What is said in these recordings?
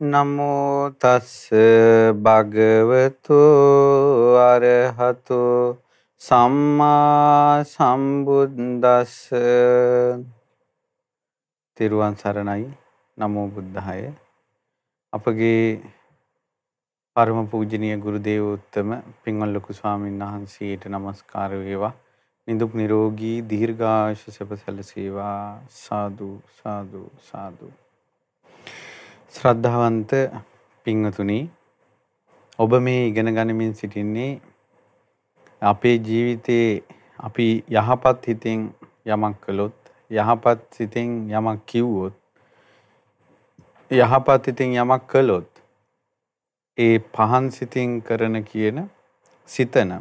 නමෝ තස්ස භගවතු අරහතු සම්මා සම්බුද්දස්ස. තිරුවන් සරණයි. නමෝ බුද්ධාය. අපගේ පරම පූජනීය ගුරු දේවෝත්තම පින්වත් ලොකු ස්වාමීන් වහන්සේට নমස්කාර වේවා. නිදුක් නිරෝගී දීර්ඝායුෂ සැප සැලසේවා. සාදු සාදු සාදු. ශ්‍රද්ධාවන්ත පින්වතුනි ඔබ මේ ඉගෙන ගනිමින් සිටින්නේ අපේ ජීවිතේ අපි යහපත් හිතෙන් යමක් කළොත් යහපත් සිතෙන් යමක් කිව්වොත් යහපත් හිතෙන් යමක් කළොත් ඒ පහන් සිතින් කරන කියන සිතන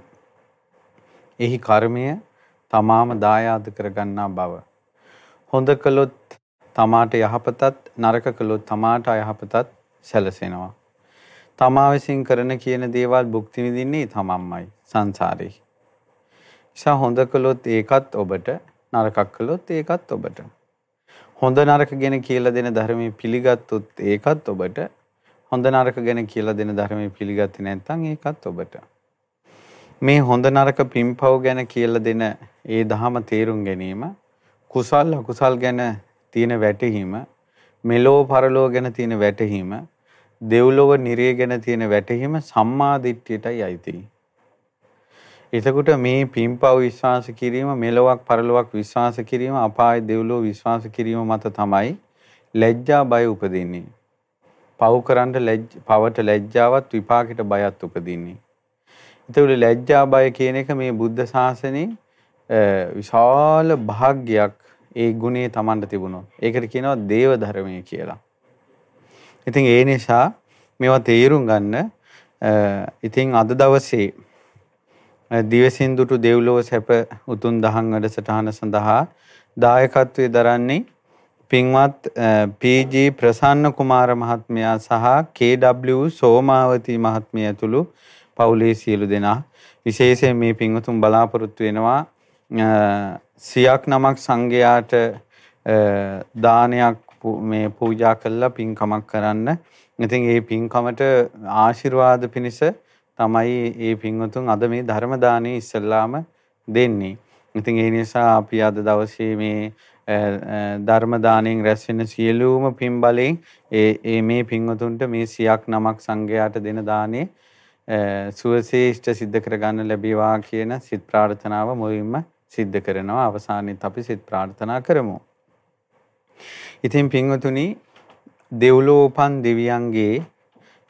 එහි කර්මය තමාම දායාද කරගන්නා බව. හොඳ කළොත් තමාට යහපතත් නරක කළොත් තමාට අයහපතත් සැලසෙනවා. තමා විසින් කරන කියන දේවල් භුක්ති විඳින්නේ තමන්මයි සංසාරේ. නිසා හොඳ කළොත් ඒකත් ඔබට නරකක් කළොත් ඒකත් ඔබට. හොඳ නරක ගැන කියලා දෙන ධර්මයේ පිළිගත්තොත් ඒකත් ඔබට හොඳ නරක ගැන කියලා දෙන ධර්මයේ පිළිගත්තේ නැත්නම් ඒකත් ඔබට. මේ හොඳ නරක පින්පව් ගැන කියලා දෙන ඒ දහම තේරුම් ගැනීම කුසල් අකුසල් ගැන තියෙන වැටහීම මෙලෝ පරලෝ ගැන තියෙන වැටහීම දෙව්ලොව නිරය ගැන තියෙන වැටහීම සම්මා දිට්ඨියටයි අයිති. එතකොට මේ පින්පව් විශ්වාස කිරීම මෙලොවක් පරලොවක් විශ්වාස කිරීම අපාය දෙව්ලොව විශ්වාස කිරීම මත තමයි ලැජ්ජා බය උපදින්නේ. පව් කරන්න ලැජ් පවට ලැජ්ජාවත් විපාකෙට බයත් උපදින්නේ. එතකොට ලැජ්ජා බය කියන එක මේ බුද්ධ ශාසනයේ විශාල භාග්යක් ඒ ගුණේ Tamanට තිබුණොත්. ඒකට කියනවා දේව ධර්මය කියලා. ඉතින් ඒ නිසා මේවා තේරුම් ගන්න ඉතින් අද දවසේ දිවසින්දුටු දෙව්ලොව සැප උතුම් දහම් වැඩසටහන සඳහා දායකත්වයේ දරන්නේ පින්වත් පී.ජී. ප්‍රසන්න කුමාර මහත්මයා සහ කේ.ඩබ්ලිව්. සෝමාවති මහත්මිය ඇතුළු පවුලේ සියලු දෙනා විශේෂයෙන් මේ පින්වතුන් බලාපොරොත්තු වෙනවා සියක් නමක් සංඝයාට දානයක් මේ පූජා කළා පින්කමක් කරන්න. ඉතින් ඒ පින්කමට ආශිර්වාද පිණිස තමයි මේ පින්වතුන් අද මේ ධර්ම දානේ ඉස්සල්ලාම දෙන්නේ. ඉතින් ඒ නිසා අපි අද දවසේ මේ ධර්ම දාණයෙන් රැස් වෙන සියලුම පින් බලෙන් ඒ මේ පින්වතුන්ට මේ සියක් නමක් සංඝයාට දෙන දානේ සුවසේෂ්ඨ සිද්ධ කරගන්න ලැබේවා කියන සිත ප්‍රාර්ථනාව මුලින්ම සිද්ධ කරනවා අවසානයේත් අපි සිත ප්‍රාර්ථනා කරමු. ඉතින් පින්වතුනි දෙව්ලෝ උපන් දෙවියන්ගේ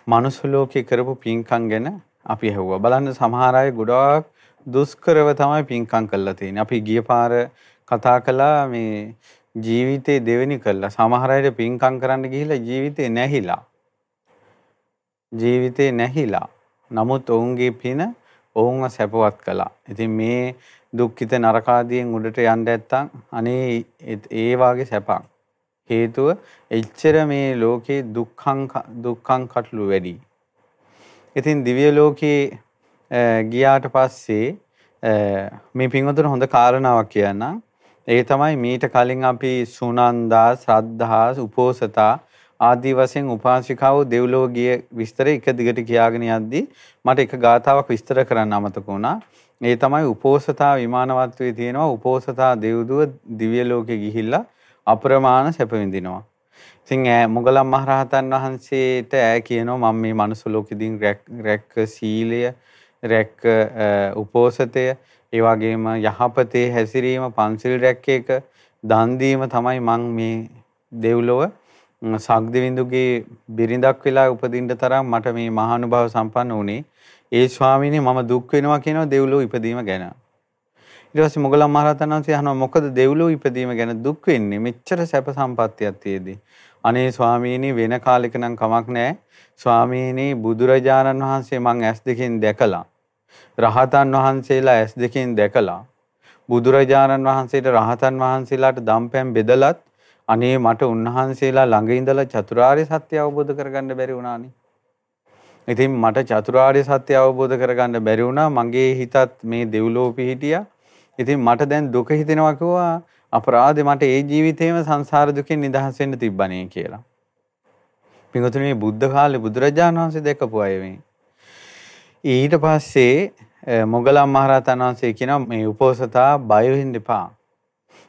මනුස්ස ලෝකේ කරපු පින්කම් ගැන අපි ඇහුවා. බලන්න සමහර අය ගොඩාක් දුෂ්කරව තමයි පින්කම් කරලා තියෙන්නේ. අපි ගිය පාර කතා කළා මේ ජීවිතේ දෙවෙනි කළා. සමහර අයට පින්කම් කරන්න ගිහිල්ලා ජීවිතේ නැහිලා. ජීවිතේ නැහිලා. නමුත් ඔවුන්ගේ පින ඔවුන්ව සැපවත් කළා. ඉතින් මේ දුක්ඛිත නරකාදියෙන් උඩට යන්න නැත්තම් අනේ ඒ වාගේ සැපක්. හේතුව එච්චර මේ ලෝකේ දුක්ඛං දුක්ඛං කටළු වැඩි. ඉතින් දිව්‍ය ලෝකේ ගියාට පස්සේ මේ පින්වතුන් හොඳ කාරණාවක් කියන්නම්. ඒ තමයි මීට කලින් අපි සුනන්දා, ශ්‍රද්ධා, උපෝසතා ආදී වශයෙන් උපාසිකාව දෙව්ලොව ගිය විස්තර එක දිගට කියාගෙන යද්දී මට එක ගාතාවක් විස්තර කරන්න අමතක වුණා. ඒ තමයි උපෝසතා විමානවත්වයේ තියෙනවා උපෝසතා දෙව්දුව දිව්‍ය ලෝකෙ ගිහිල්ලා අප්‍රමාණ සැප විඳිනවා. ඉතින් ඈ මොගලම් මහරහතන් වහන්සේට ඈ කියනවා මම මේ මනුස්ස ලෝකෙදීන් රැක්ක සීලය රැක්ක උපෝසතය ඒ වගේම යහපතේ හැසිරීම පන්සිල් රැක්ක එක දන් දීම තමයි මං මේ දෙව්ලොව සග්දවිඳුගේ බිරිඳක් වෙලා උපදින්න තරම් මට මේ මහානුභාව සම්පන්න වුණේ ඒ ස්වාමීනි මම දුක් වෙනවා කියනවා දෙව්ලොව ඉපදීම ගැන. ඊට පස්සේ මොගලන් මහරහතන් වහන්සේ අහනවා මොකද දෙව්ලොව ඉපදීම ගැන දුක් වෙන්නේ මෙච්චර සැප සම්පත්තියක් තියේදී. අනේ ස්වාමීනි වෙන කාලෙක නම් කමක් නැහැ. ස්වාමීනි බුදුරජාණන් වහන්සේ මං ඇස් දෙකෙන් දැකලා රහතන් වහන්සේලා ඇස් දෙකෙන් දැකලා බුදුරජාණන් වහන්සේට රහතන් වහන්සේලාට දම්පැන් බෙදලත් අනේ මට උන්වහන්සේලා ළඟ ඉඳලා චතුරාර්ය සත්‍ය අවබෝධ කරගන්න බැරි වුණානේ. ඉතින් මට චතුරාර්ය සත්‍ය අවබෝධ කරගන්න බැරි වුණා. මගේ හිතත් මේ දෙව්ලෝ පිහිටියා. ඉතින් මට දැන් දුක හිතෙනවා කිව්වා අපරාධේ මට ඒ ජීවිතේම සංසාර දුකෙන් නිදහස් වෙන්න තිබ්බනේ කියලා. පින්වතුනි මේ බුද්ධ කාලේ බුදුරජාණන් වහන්සේ දැකපු අය මේ. ඊට පස්සේ මොගලම් මහරහතන් වහන්සේ කියනවා මේ උපෝසතා බය වෙන්න එපා.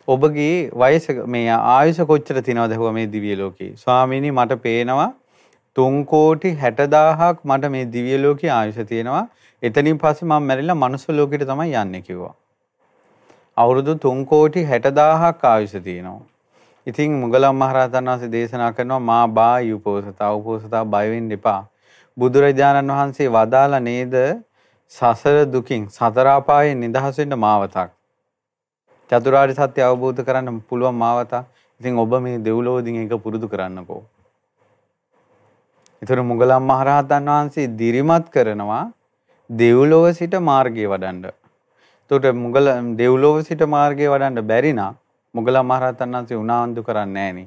ඔබගේ වයස මේ ආයුෂ කොච්චර තියනවද හුවා මේ දිව්‍ය ලෝකේ. ස්වාමීනි මට පේනවා 3 කෝටි 60000ක් මට මේ දිව්‍ය ලෝකේ ආයුෂ තියෙනවා. එතනින් පස්සේ මම මැරිලා මනුස්ස ලෝකෙට තමයි යන්නේ කිව්වා. අවුරුදු 3 කෝටි 60000ක් ආයුෂ තියෙනවා. ඉතින් මුගලන් මහරහතන් වහන්සේ දේශනා කරනවා මා බායි උපෝසතා උපෝසතා බය වෙන්න එපා. බුදුරජාණන් වහන්සේ වදාලා නේද සසර දුකින් සතර අපායෙන් නිදහස් වෙන්න මාවතක්. චතුරාර්ය සත්‍ය අවබෝධ කරගන්න පුළුවන් මාවතක්. ඉතින් ඔබ මේ දෙව්ලොවදීන් ඒක පුරුදු කරන්නකෝ. ඒතර මුගලන් මහරහතන් වහන්සේ දිරිමත් කරනවා දෙව්ලොව සිට මාර්ගය වඩන්න. එතකොට මුගල දෙව්ලොව සිට මාර්ගය වඩන්න බැරි නම් මුගලන් මහරහතන් වහන්සේ උනාන්දු කරන්නේ නැහෙනි.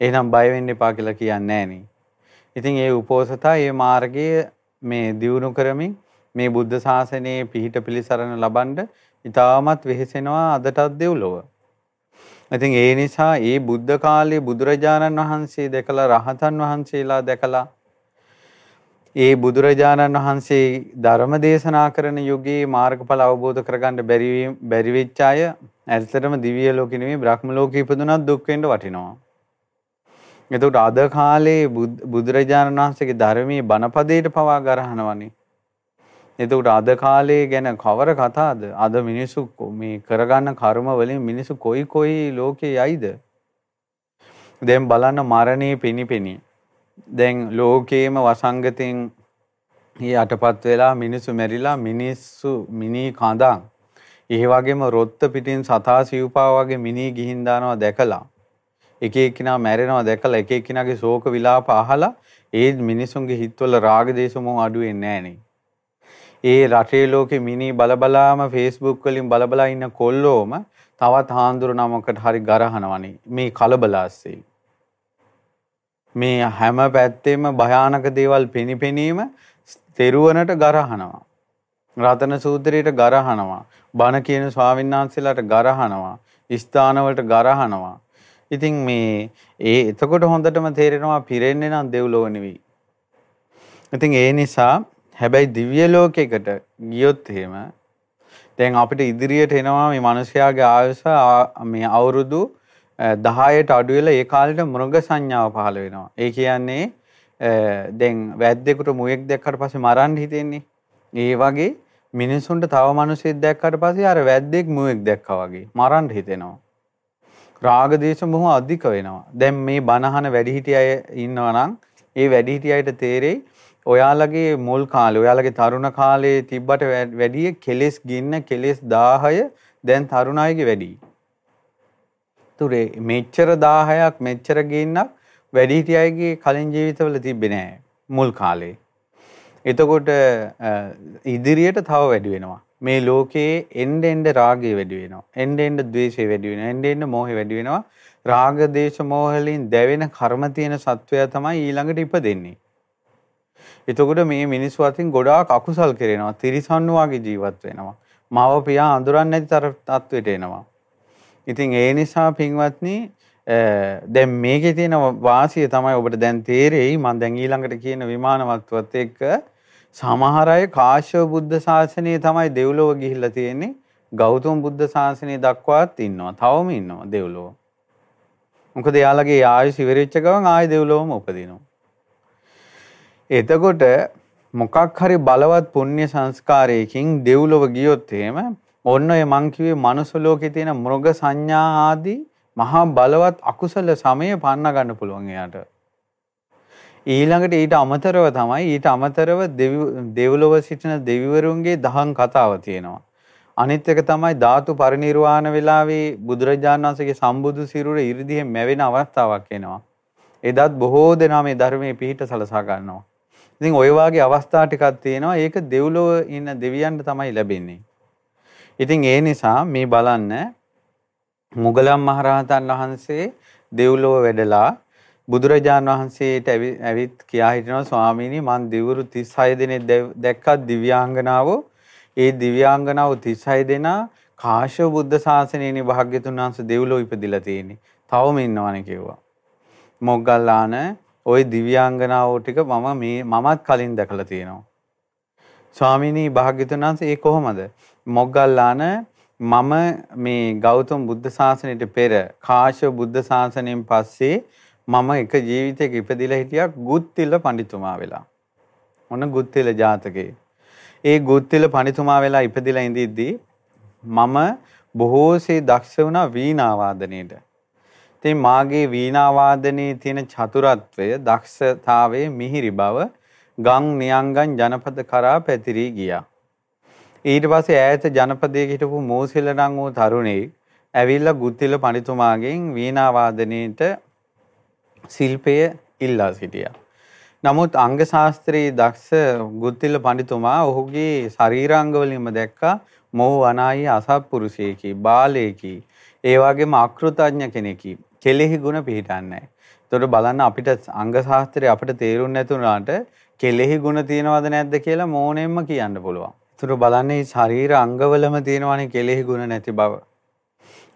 එහෙනම් බය වෙන්න එපා කියලා කියන්නේ නැහෙනි. ඉතින් ඒ උපෝසතා මේ මාර්ගය මේ දියුණු කරමින් මේ බුද්ධ ශාසනයේ පිහිට පිළිසරණ ලබන්න ඉතාමත් වෙහෙසෙනවා අදටත් දෙව්ලොව. ඉතින් ඒ නිසා ඒ බුද්ධ කාලේ බුදුරජාණන් වහන්සේ දැකලා රහතන් වහන්සේලා දැකලා ඒ බුදුරජාණන් වහන්සේ ධර්ම දේශනා කරන යුගයේ මාර්ගඵල අවබෝධ කරගන්න බැරි බැරි වෙච්ච අය ඇත්තටම දිව්‍ය ලෝකෙ නෙවෙයි බ්‍රහ්ම ලෝකෙ ඉපදුනත් දුක් වෙන්න වටිනවා. එතකොට අද කාලේ බුදුරජාණන් වහන්සේගේ ධර්මයේ බණපදයට පවා ගරහනවනේ. එතකොට අද කාලේ ගැන කවර කතාද? අද මිනිස්සු මේ කරගන්න කර්ම වලින් මිනිස්සු කොයි කොයි ලෝකේ යයිද? දැන් බලන්න මරණේ පිනිපිනි. දැන් ලෝකේම වසංගතෙන් යටපත් වෙලා මිනිස්සු මැරිලා මිනිස්සු මිනී කඳන් ඒ වගේම රොත්ත පිටින් සතා සිව්පා වගේ මිනී ගිහින් දානවා දැකලා එක එක්කිනා මැරෙනවා දැකලා එක එක්කිනාගේ ශෝක විලාප අහලා ඒ මිනිසුන්ගේ හිතවල රාග දේශ මොහ අඩු වෙන්නේ නැහනේ. ඒ රටේ ලෝකෙ මිනී බලබලාම Facebook වලින් බලබලා ඉන්න කොල්ලෝම තවත් හාන්දුරු නමකට හරි ගරහනවනේ මේ කලබලාස්සේ. මේ හැම පැත්තෙම භයානක දේවල් පෙනිපෙනීම තෙරුවනට ගරහනවා. රතන සූත්‍රයට ගරහනවා. බණ කියන ස්වාමීන් වහන්සේලාට ගරහනවා. ස්ථානවලට ගරහනවා. ඉතින් මේ ඒ එතකොට හොඳටම තේරෙනවා පිරෙන්නේ නම් දෙව්ලොව නෙවෙයි. ඉතින් ඒ නිසා හැබැයි දිව්‍ය ලෝකයකට ගියොත් එහෙම දැන් අපිට ඉදිරියට එනවා මේ මිනිස්යාගේ ආයුෂ මේ අවුරුදු 10ට අඩු වෙලා ඒ කාලෙට මෘග සංඥාව පහළ වෙනවා. ඒ කියන්නේ දැන් වැද්දෙකුට මුවෙක් දැක්කට පස්සේ මරන්න හිතෙන්නේ. ඒ වගේ මිනිසුන්ට තව මිනිසෙක් දැක්කට පස්සේ අර වැද්දෙක් මුවෙක් දැක්කා වගේ මරන්න හිතෙනවා. රාග දේශ මොහ අධික වෙනවා. දැන් මේ බනහන වැඩිහිටිය අය ඉන්නවා නම් ඒ වැඩිහිටියයිට තේරෙයි ඔයාලගේ මුල් කාලේ ඔයාලගේ තරුණ කාලේ තිබ්බට වැඩිය කෙලෙස් ගින්න කෙලෙස් 1000 දැන් තරුණ අයගේ වැඩි. තුරේ මෙච්චර 1000ක් මෙච්චර ගින්නක් වැඩිහිටිය අයගේ කලින් ජීවිතවල තිබ්බේ නෑ මුල් කාලේ. එතකොට ඉදිරියට තව වැඩි වෙනවා. මේ ලෝකයේ එන්න එන්න රාගය වැඩි වෙනවා. එන්න එන්න ද්වේෂය වැඩි වෙනවා. එන්න එන්න මෝහය වැඩි වෙනවා. රාග දේශ මෝහලින් දැවෙන කර්ම තියෙන සත්වයා තමයි ඊළඟට ඉපදෙන්නේ. එතකොට මේ මිනිස්සු අතින් ගොඩාක් අකුසල් කරනවා. තිරිසන්නු වගේ ජීවත් වෙනවා. මව පියා අඳුරන්නේ නැති තත්ත්වයට එනවා. ඉතින් ඒ නිසා පින්වත්නි දැන් මේකේ තියෙන වාසිය තමයි ඔබට දැන් තේරෙයි. මම දැන් ඊළඟට කියන විමානවත්වත් එක්ක සමහර අය කාශ්‍යප බුද්ධ ශාසනය තමයි දෙව්ලොව ගිහිල්ලා තියෙන්නේ. ගෞතම බුද්ධ ශාසනය දක්වාත් ඉන්නවා. තවම ඉන්නවා දෙව්ලොව. මොකද එයාලගේ ආයුෂ ඉවරෙච්ච ගමන් ආයෙ දෙව්ලොවම උපදිනවා. එතකොට මොකක් හරි බලවත් පුණ්‍ය සංස්කාරයකින් දෙව්ලොව ගියොත් එහෙම ඔන්න ඔය මං කිව්වේ මනුස්ස ලෝකේ තියෙන මෘග සංඥා ආදී මහා බලවත් අකුසල සමය පන්න ගන්න පුළුවන් එයාට. ඊළඟට ඊට අමතරව තමයි ඊට අමතරව දෙව්ලොව සිටින දෙවිවරුන්ගේ දහම් කතාව තියෙනවා. අනිත් එක තමයි ධාතු පරිනිර්වාණ වෙලාවේ බුදුරජාණන් වහන්සේගේ සම්බුදු සිරුර 이르දිහෙ මැවෙන අවස්ථාවක් එනවා. එදත් බොහෝ දෙනා මේ ධර්මයේ පිහිට සලසා ගන්නවා. ඉතින් ওই වගේ අවස්ථා ටිකක් තියෙනවා. ඒක දෙව්ලොව ඉන්න දෙවියන්ට තමයි ලැබෙන්නේ. ඉතින් ඒ නිසා මේ බලන්න මුගලන් මහරහතන් වහන්සේ දෙව්ලොව වැඩලා බුදුරජාන් වහන්සේට ඇවිත් කියා හිටිනවා ස්වාමීනි මං දිවුරු 36 දෙනෙක් දැක්කත් දිව්‍යාංගනාවෝ ඒ දිව්‍යාංගනාව 36 දෙනා කාශ්‍යප බුද්ධ ශාසනයේනි භාග්‍යතුන් වහන්සේ දෙව්ලොව ඉපදිලා තියෙන්නේ. තවම ඉන්නවනේ කිව්වා. මොග්ගල්ලාන ওই දිව්‍යාංගනාවෝ ටික මම මේ මමත් කලින් දැකලා තියෙනවා. ස්වාමීනි භාග්‍යතුන් වහන්සේ ඒ කොහොමද? මොග්ගල්ලාන මම මේ ගෞතම බුද්ධ ශාසනයට පෙර කාශ්‍යප බුද්ධ ශාසනයෙන් පස්සේ මම එක ජීවිතයක ඉපදිලා හිටියා ගුත්තිල පඬිතුමා වෙලා. ඔන්න ගුත්තිල ජාතකේ. ඒ ගුත්තිල පඬිතුමා වෙලා ඉපදිලා ඉඳිද්දී මම බොහෝසේ දක්ෂ වුණා වීණා වාදනයේට. ඉතින් මාගේ වීණා වාදනයේ තියෙන චතුරත්වය, දක්ෂතාවයේ මිහිරි බව ගම් නියංගන් ජනපද කරා පැතිරී ගියා. ඊට පස්සේ ඈත ජනපදයේ හිටපු මෝසිල නම් වූ තරුණයෙක් ඇවිල්ලා ගුත්තිල පඬිතුමාගෙන් වීණා වාදනයේට ශිල්පය ඉල්ලා සිටියා. නමුත් අංග ශාස්ත්‍රයේ දක්ෂ ගුත්තිල පඬිතුමා ඔහුගේ ශරීරාංගවලින්ම දැක්කා මොහු අනායි අසත්පුරුෂයෙකි, බාලයෙකි, ඒ වගේම අකෘතඥ කෙනෙකි. කෙලෙහි ගුණ පිහිටන්නේ නැහැ. ඒතකොට බලන්න අපිට අංග ශාස්ත්‍රය අපිට තේරුම් නැතුණාට කෙලෙහි ගුණ තියනවද නැද්ද කියලා මෝනෙන්ම කියන්න පුළුවන්. ඒතකොට බලන්න මේ ශරීර අංගවලම තියෙනවානේ කෙලෙහි ගුණ නැති බව.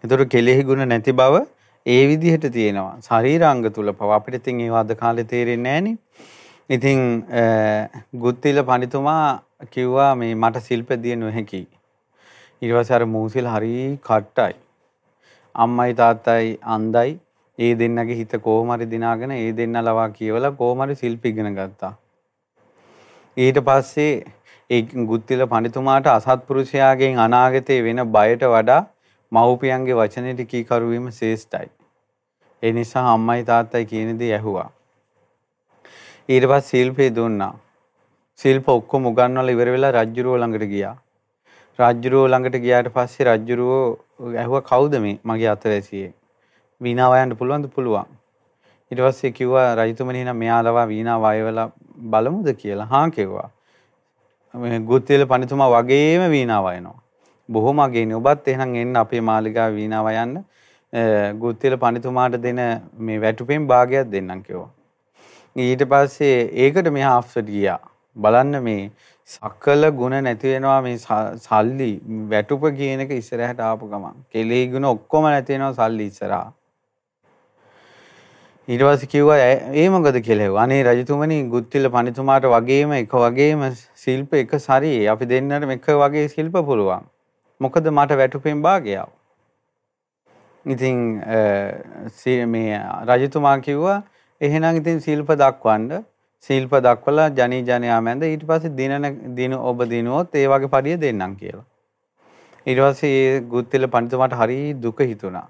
ඒතකොට කෙලෙහි ගුණ නැති බව ඒ විදිහට තියෙනවා. ශරීරාංග තුල පව අපිට ඉතින් ඒව අද කාලේ තේරෙන්නේ නැහනේ. ඉතින් ගුත්තිල පඬිතුමා කිව්වා මේ මට ශිල්ප දිය නොහැකි. ඊට පස්සේ අර මූසිල හරි කට්ටයි. අම්මයි තාත්තයි අන්දයි. ඒ දෙන්නගේ හිත කොහොම හරි දිනාගෙන ඒ දෙන්න ලවා කියවලා කොහොම හරි ශිල්ප ඉගෙන ගත්තා. ඊට පස්සේ ඒ ගුත්තිල පඬිතුමාට අසත්පුරුෂයාගෙන් අනාගතේ වෙන බයට වඩා මව්පියන්ගේ වචනෙට කීකරු වීම ශ්‍රේෂ්ඨයි. ඒ නිසා අම්මයි තාත්තයි කියන දේ ඇහුවා. ඊට පස්සේ ශිල්පේ දුන්නා. ශිල්ප ඔක්කොම උගන්වලා ඉවර වෙලා රජ්ජුරුව ළඟට ගියා. රජ්ජුරුව ළඟට ගියාට පස්සේ රජ්ජුරුව ඇහුවා කවුද මේ මගේ අතවැසියේ? වීණාව වයන්න පුළුවන්ද? පුළුවන්. ඊට පස්සේ කිව්වා රජතුමනි නම් මෙයාලවා වීණාව වයවලා බලමුද කියලා. හා කිව්වා. මේ ගුත්තිල පඬිතුමා වගේම වීණාව වයනවා. බොහොම අගේනේ. ඔබත් එහෙනම් එන්න අපේ මාලිගාව වීණාව යන්න. ගුත්තිල පඬිතුමාට දෙන මේ වැටුපෙන් භාගයක් දෙන්නම් කිව්වා. ඊට පස්සේ ඒකට මෙහා ආෆ්සර් ගියා. බලන්න මේ සකල ගුණ නැති වෙනවා මේ සල්ලි වැටුප කියන එක ඉස්සරහට ආපු ගමන්. කෙලෙහි ගුණ ඔක්කොම නැති වෙනවා සල්ලි ඉස්සරහා. ඊට පස්සේ කිව්වා ඒ මොකද කියලා. අනේ රජතුමනි ගුත්තිල පණිතුමාට වගේම එක වගේම ශිල්ප එක සරියේ අපි දෙන්නට එක වගේ ශිල්ප පුළුවන්. මොකද මට වැටුපෙන් භාගයක්. ඉතින් මේ රජතුමා කිව්වා එහෙනම් ඉතින් ශිල්ප දක්වන්න ශිල්ප දක්වලා ජනී ජනයා මැද ඊට පස්සේ දිනන දින ඔබ දිනුවොත් ඒ වගේ පඩිය දෙන්නම් කියලා. ඊට පස්සේ ඒ ගුත්තිල පඬිතුමාට හරි දුක හිතුණා.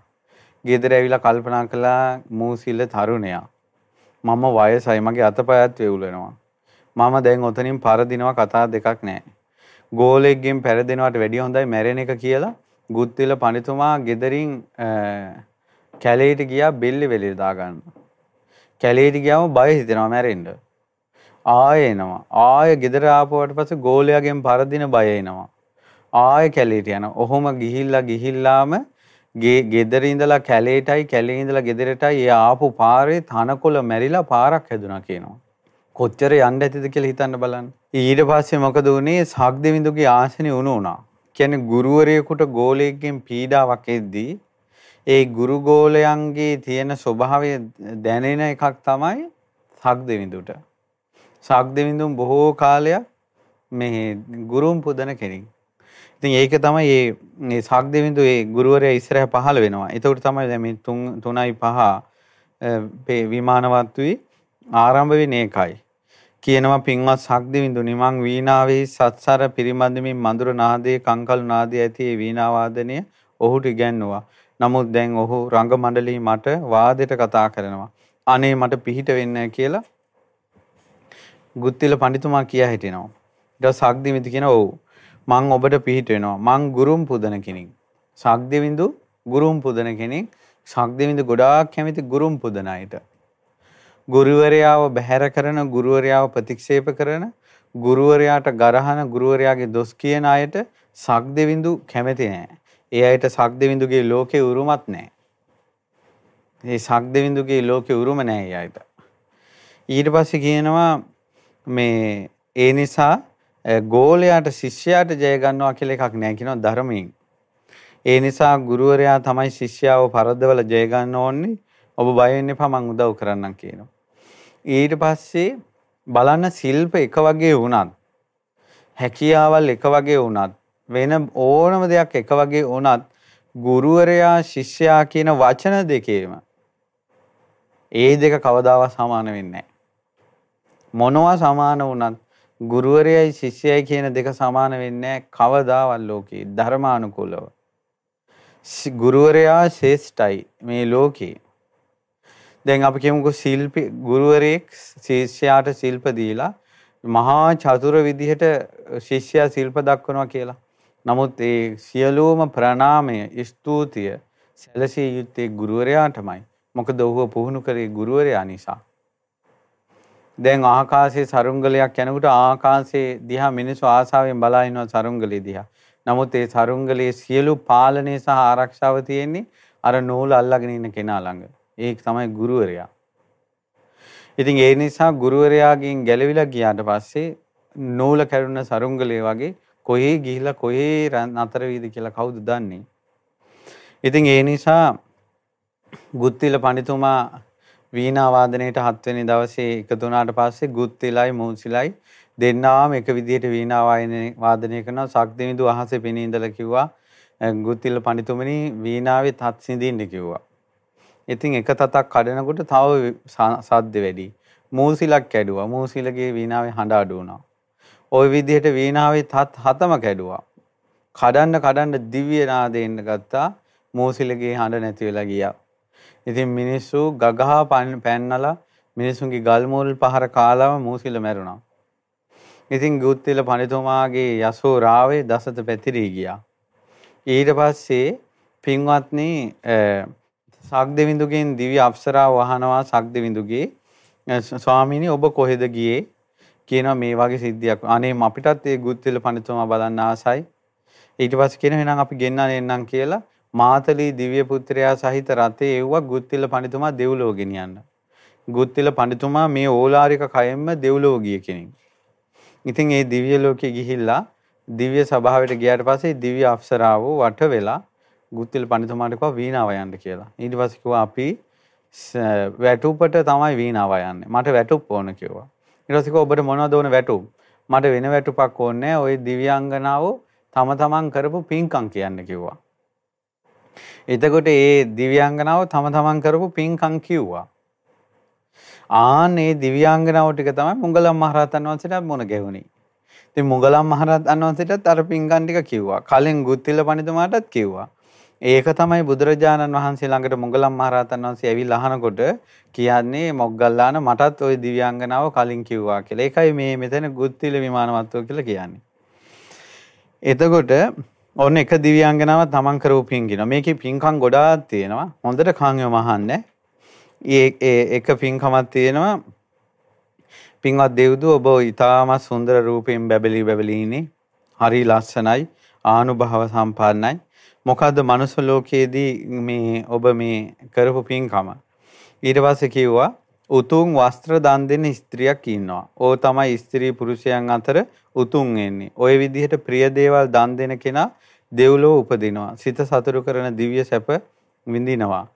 ගෙදර ඇවිල්ලා කල්පනා කළා මූසිල තරුණයා. මම වයසයි මගේ අතපයත් වේවුලනවා. මම දැන් ඔතනින් පරදිනවා කතා දෙකක් නැහැ. ගෝලෙක්ගෙන් පෙරදෙනවට වැඩිය හොඳයි මැරෙන එක කියලා ගුත්තිල පඬිතුමා ගෙදරින් කැලේට ගියා බෙල්ල වෙලේ දාගන්න. කැලේට ගියාම බය හිතෙනවා මැරෙන්න. ආයෙ එනවා. ආයෙ ගෙදර ආපුවට පස්සේ ගෝලයාගෙන් පරදින බය එනවා. ආයෙ කැලේට යනවා. ඔහොම ගිහිල්ලා ගිහිල්ලාම ගෙදර ඉඳලා කැලේටයි කැලේ ඉඳලා ගෙදරටයි ඒ ආපු පාරේ තනකොළ මැරිලා පාරක් හැදුනා කියනවා. කොච්චර යන්න ඇතිද කියලා හිතන්න බලන්න. ඊට පස්සේ මොකද වුනේ? සාග්දෙවිඳුගේ ආසනේ උණු වුණා. කියන්නේ ගුරුවරයෙකුට ගෝලයෙක්ගෙන් පීඩාවක් එද්දී ඒ ගුරු ගෝලයන්ගේ තියෙන ස්වභාවය දැනෙන එකක් තමයි සාග්දෙවිඳුට. සාග්දෙවිඳුන් බොහෝ කාලයක් මේ ගුරුන් පුදන කෙනෙක්. ඉතින් ඒක තමයි මේ සාග්දෙවිඳු ඒ ගුරුවරයා ඉස්සරහ පහළ වෙනවා. එතකොට තමයි දැන් මේ 3 3යි 5 විමානවත්වි ආරම්භ වෙන්නේ ඒකයි. කියනවා පින්වත් සක්දිවිඳුනි මං වීණාවේ සත්සර පිරිමැදමින් මధుර නාදයේ කංකල් නාදයේ ඇති ඒ වීණා වාදනය ඔහුට ඉගැන්නුවා. නමුත් දැන් ඔහු රංග මණ්ඩලී මට වාදයට කතා කරනවා. අනේ මට පිහිට වෙන්න කියලා ගුත්තිල පඬිතුමා කියා හිටිනවා. ඊට සක්දිවිඳු කියන ඔව් මං ඔබට පිහිට වෙනවා. මං ගුරුම් පුදන කෙනෙක්. සක්දිවිඳු ගුරුම් පුදන කෙනෙක්. සක්දිවිඳු ගොඩාක් කැමති ගුරුම් පුදන අයට. ගුරුවරයාව බැහැර කරන ගුරුවරයාව ප්‍රතික්ෂේප කරන ගුරුවරයාට ගරහන ගුරුවරයාගේ දොස් කියන අයට සක්දෙවිඳු කැමති නෑ. ඒ අයට සක්දෙවිඳුගේ ලෝකේ උරුමත් නෑ. ඒ සක්දෙවිඳුගේ ලෝකේ උරුම නෑ ඒ අයට. ඊට පස්සේ කියනවා මේ ඒ නිසා ගෝලයාට ශිෂ්‍යයාට ජය ගන්නවා කියලා එකක් නෑ කියනවා ධර්මයෙන්. ඒ නිසා ගුරුවරයා තමයි ශිෂ්‍යයාව පරද්දවල ජය ගන්න ඕනේ. ඔබ බය වෙන්න එපා මං උදව් කරන්නම් කියනවා. ඊට පස්සේ බලන්න ශිල්ප එක වගේ වුණත් හැකියාවල් එක වගේ වුණත් වෙන ඕනම දෙයක් එක වගේ වුණත් ගුරුවරයා ශිෂ්‍යයා කියන වචන දෙකේම ඒ දෙක කවදාවත් සමාන වෙන්නේ මොනවා සමාන වුණත් ගුරුවරයයි ශිෂ්‍යයයි කියන දෙක සමාන වෙන්නේ කවදාවත් ලෝකේ ධර්මානුකූලව. ගුරුවරයා ශ්‍රේෂ්ඨයි මේ ලෝකේ. දැන් අපි කියමුකෝ ශිල්පී ගුරුවරයෙක් ශිෂ්‍යයාට ශිල්ප දීලා මහා චතුර විදිහට ශිෂ්‍යයා ශිල්ප දක්වනවා කියලා. නමුත් ඒ සියලුම ප්‍රණාමය ස්තුතිය සැලසිය යුත්තේ ගුරුවරයාටමයි. මොකද ඔහුව පුහුණු කරේ ගුරුවරයා නිසා. දැන් ආකාශයේ සරුංගලයක් යනකොට ආකාශයේ දිහා මිනිස්සු ආසාවෙන් බලා ඉනවා සරුංගලේ දිහා. නමුත් ඒ සරුංගලයේ සියලු පාලනය සහ ආරක්ෂාව තියෙන්නේ අර නූල අල්ලගෙන ඉන්න කෙනා ළඟ. ඒක තමයි ගුරුවරයා. ඉතින් ඒ නිසා ගුරුවරයාගෙන් ගැලවිලා ගියාට පස්සේ නූල කැඩුන සරුංගලේ වගේ කොහේ ගිහිලා කොහේ නතර වීද කියලා කවුද දන්නේ. ඉතින් ඒ නිසා ගුත්තිල පඬිතුමා වීණා වාදනයේට හත්වෙනි දවසේ එකතු වුණාට පස්සේ ගුත්තිලයි මූසිලයි දෙන්නාම එක විදිහට වීණා වාදනය කරනවා සක්දෙවිඳු අහසේ පෙනී ඉඳලා කිව්වා ගුත්තිල පඬිතුමනි වීණාවේ තත් සිඳින්න කිව්වා. ඉතින් එක තතක් කඩනකොට තව සද්ද වැඩි. මූසිලක් කැඩුවා. මූසිලගේ වීණාවේ හඬ අඩු වුණා. ওই විදිහට වීණාවේ තත් හතම කැඩුවා. කඩන්න කඩන්න දිව්‍ය නාදෙන්න ගත්තා. මූසිලගේ හඬ නැති වෙලා ගියා. ඉතින් මිනිස්සු ගගහා පැන්නලා මිනිසුන්ගේ ගල් මුල් පහර කාලම මූසිල මැරුණා. ඉතින් ගුත්තිල පඬිතුමාගේ යසෝ රාවේ දසත පැතිරී ගියා. ඊට පස්සේ පින්වත්නි සක්දෙවිඳුගෙන් දිව්‍ය අප්සරාව වහනවා සක්දෙවිඳුගේ ස්වාමීනි ඔබ කොහෙද ගියේ කියනවා මේ වගේ සිද්ධියක්. අනේ අපිටත් ඒ ගුත්තිල පඬිතුමා බලන්න ආසයි. ඊට පස්සේ කියනවා එහෙනම් අපි ගෙන්නන්න එන්නම් කියලා මාතලී දිව්‍ය පුත්‍රයා සහිත රථේ එව්වා ගුත්තිල පඬිතුමා දෙව්ලොව ගෙනියන්න. ගුත්තිල පඬිතුමා මේ ඕලාරික කයෙන්ම දෙව්ලොව ගිය කෙනෙක්. ඉතින් ඒ දිව්‍ය ලෝකෙ ගිහිල්ලා දිව්‍ය සභාවට ගියාට පස්සේ දිව්‍ය අප්සරාව වට වෙලා ගුත්තිල පඬිතුමාට කිව්වා වීණාව යන්න කියලා. ඊට පස්සේ කිව්වා අපි වැටුපට තමයි වීණාව යන්නේ. මට වැටුප් ඕන කිව්වා. ඊට පස්සේ කිව්වා ඔබට මොනවද ඕන වැටුප්? මට වෙන වැටුපක් ඕනේ නැහැ. ওই දිව්‍යාංගනාව තම තමන් කරපු පින්කම් කියන්න කිව්වා. එතකොට ඒ දිව්‍යාංගනාව තම තමන් කරපු පින්කම් කිව්වා. ආන් ඒ දිව්‍යාංගනාව ටික තමයි මුගලන් මහරහතන් වහන්සේට මොන ගැහුණේ. ඉතින් මුගලන් මහරහතන් වහන්සේටත් අර පින්කම් ටික කිව්වා. කලින් ගුත්තිල පඬිතුමාටත් කිව්වා. ඒක තමයි බුදුරජාණන් වහන්සේ ළඟට මොගලම් මහරහතන් වහන්සේ ඇවිල්ලා අහනකොට කියන්නේ මොග්ගල්ලාන මටත් ওই දිව්‍යාංගනාව කලින් කිව්වා කියලා. ඒකයි මේ මෙතන ගුත්තිල විමානවත්ව කියලා කියන්නේ. එතකොට ඔන්න එක දිව්‍යාංගනාවක් තමන් කරපු පින්කින. මේකේ පින්කම් ගොඩාක් තියෙනවා. හොඳට කන් යොම අහන්නේ. ඒ එක පින්කමක් තියෙනවා. පින්වත් දෙව්දුව ඔබ ඊටාම සුන්දර රූපයෙන් බැබලී බැබලී ඉන්නේ. හරි ලස්සනයි. ආනුභාව සම්පන්නයි. මොකද්ද මනුස්ස ලෝකයේදී මේ ඔබ මේ කරපු පින්කම ඊට පස්සේ කිව්වා උතුම් වස්ත්‍ර දන් දෙන ස්ත්‍රියක් ඉන්නවා. ඕ තමයි ස්ත්‍රී පුරුෂයන් අතර උතුම් වෙන්නේ. ওই විදිහට ප්‍රිය දේවල් දන් දෙන කෙනා දෙව්ලොව උපදිනවා. සිත සතුටු කරන දිව්‍ය සැප විඳිනවා.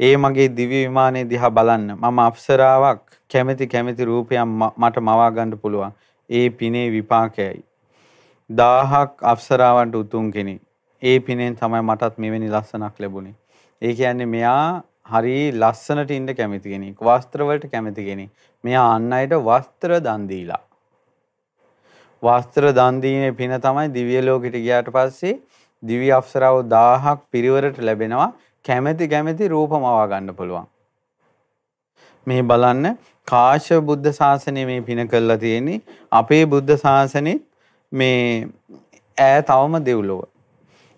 ඒ මගේ දිව්‍ය විමානයේ දිහා බලන්න. මම අප්සරාවක් කැමැති කැමැති රූපයක් මට මවා ගන්න පුළුවන්. ඒ පිනේ විපාකයයි. දහහක් අප්සරාවන්ට උතුම් කෙනෙක්. ඒ පිනෙන් තමයි මටත් මෙවැනි ලස්සනක් ලැබුණේ. ඒ කියන්නේ මෙයා හරි ලස්සනට ඉන්න කැමති කෙනෙක්. වස්ත්‍ර වලට කැමති කෙනෙක්. මෙයා අන් අයට වස්ත්‍ර දන් දීලා. වස්ත්‍ර දන් දීමේ පින තමයි දිව්‍ය ලෝකෙට ගියාට පස්සේ දිව්‍ය අප්සරාව 1000ක් පිරිවරට ලැබෙනවා. කැමැති කැමැති රූපමවා ගන්න පුළුවන්. මේ බලන්න කාශ්‍යප බුද්ධ ශාසනය මේ පින කරලා තියෙන්නේ අපේ බුද්ධ ශාසනේ මේ ඈ තවම දෙව්ලොව.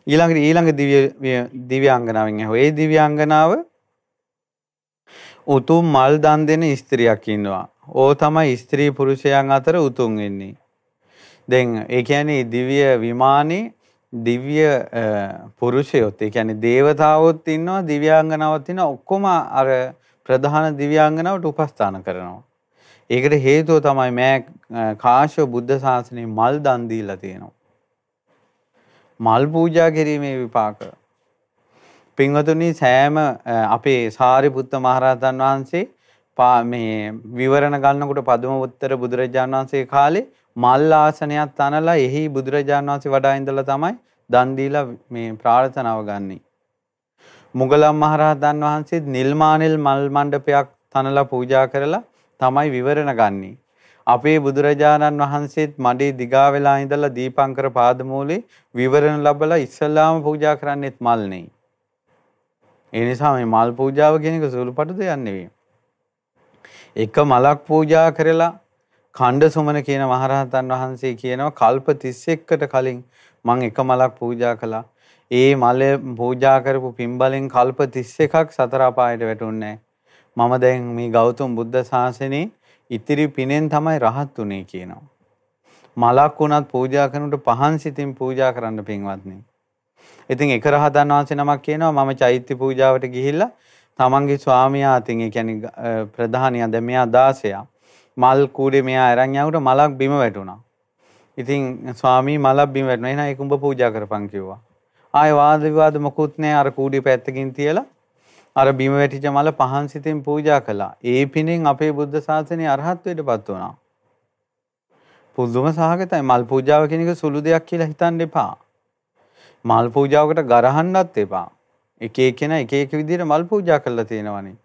ඊළඟට ඊළඟ දිව්‍ය දිව්‍යාංගනාවෙන් ඇහුවා. ඒ දිව්‍යාංගනාව උතුම් මල් දන් දෙන ස්ත්‍රියක් ඉන්නවා. ඕ තමයි ස්ත්‍රී පුරුෂයන් අතර උතුම් වෙන්නේ. දැන් ඒ කියන්නේ දිව්‍ය විමානේ දිව්‍ය පුරුෂයොත් ඒ කියන්නේ දේවතාවොත් ඉන්නවා දිව්‍යාංගනාවක් ඉන්නවා ඔක්කොම අර ප්‍රධාන දිව්‍යාංගනාවට උපස්ථාන කරනවා. ඒකට හේතුව තමයි මෑ කාශ්‍යප බුද්ධ ශාසනයේ මල් දන් දීලා තියෙනවා. මල් පූජා කිරීමේ විපාක. පින්වතුනි සෑම අපේ සාරිපුත්ත මහරහතන් වහන්සේ මේ විවරණ ගන්නකොට පදුම උත්තර බුදුරජාණන් වහන්සේ කාලේ මල් ආසනයක් තනලා එහි බුදුරජාණන් වහන්සේ වඩා ඉඳලා තමයි දන් දීලා මේ ප්‍රාර්ථනාව ගන්නේ. මුගලන් මහරහතන් වහන්සේ නිල්මානෙල් මල් මණ්ඩපයක් තනලා පූජා කරලා තමයි විවරණ ගන්නේ. අපේ බුදුරජාණන් වහන්සේත් මඩේ දිගා වෙලා ඉඳලා දීපංකර පාදමූලේ විවරණ ලැබලා ඉස්සලාම පූජා කරන්නෙත් මල් නෙයි. ඒ නිසා මේ මල් පූජාව කියන එක සුළුපටු දෙයක් නෙවෙයි. එක මලක් පූජා කරලා ඛණ්ඩ සුමන කියන මහරහතන් වහන්සේ කියනවා කල්ප 31කට කලින් මම එක මලක් පූජා කළා. ඒ මල පූජා කරපු පින්බලෙන් කල්ප 31ක් සතර අපායට වැටුන්නේ මම දැන් මේ ගෞතම බුද්ධ ශාසනේ ඉතිරි පිනෙන් තමයි රහත් උනේ කියනවා. මලක් වුණත් පූජා කරනකොට පහන් සිතින් පූජා කරන්න පින්වත්නි. ඉතින් එක රහතන් වහන්සේ නමක් කියනවා මම චෛත්‍ය පූජාවට ගිහිල්ලා තමන්ගේ ස්වාමියා අතින් ඒ කියන්නේ ප්‍රධානියා දැන් මෙයා 16 මල් කූඩේ මෙයා අරන් යනකොට මලක් බිම වැටුණා. ඉතින් ස්වාමී මලක් බිම වැටුණා. එහෙනම් ඒක උඹ පූජා කරපන් කිව්වා. ආය වාද විවාද මොකුත් නැහැ අර කූඩේ පැත්තකින් තියලා අර බිම වැටිච්ච මල පහන් සිතින් පූජා කළා. ඒ පිණින් අපේ බුද්ධ ශාසනය අරහත්ත්වයටපත් වුණා. පුදුම සහගතයි. මල් පූජාව කියන එක සුළු දෙයක් කියලා හිතන්න එපා. මල් පූජාවකට ගරහන්නත් එපා. එක එකන එක එක විදිහට මල් පූජා කරලා තියෙනවනේ.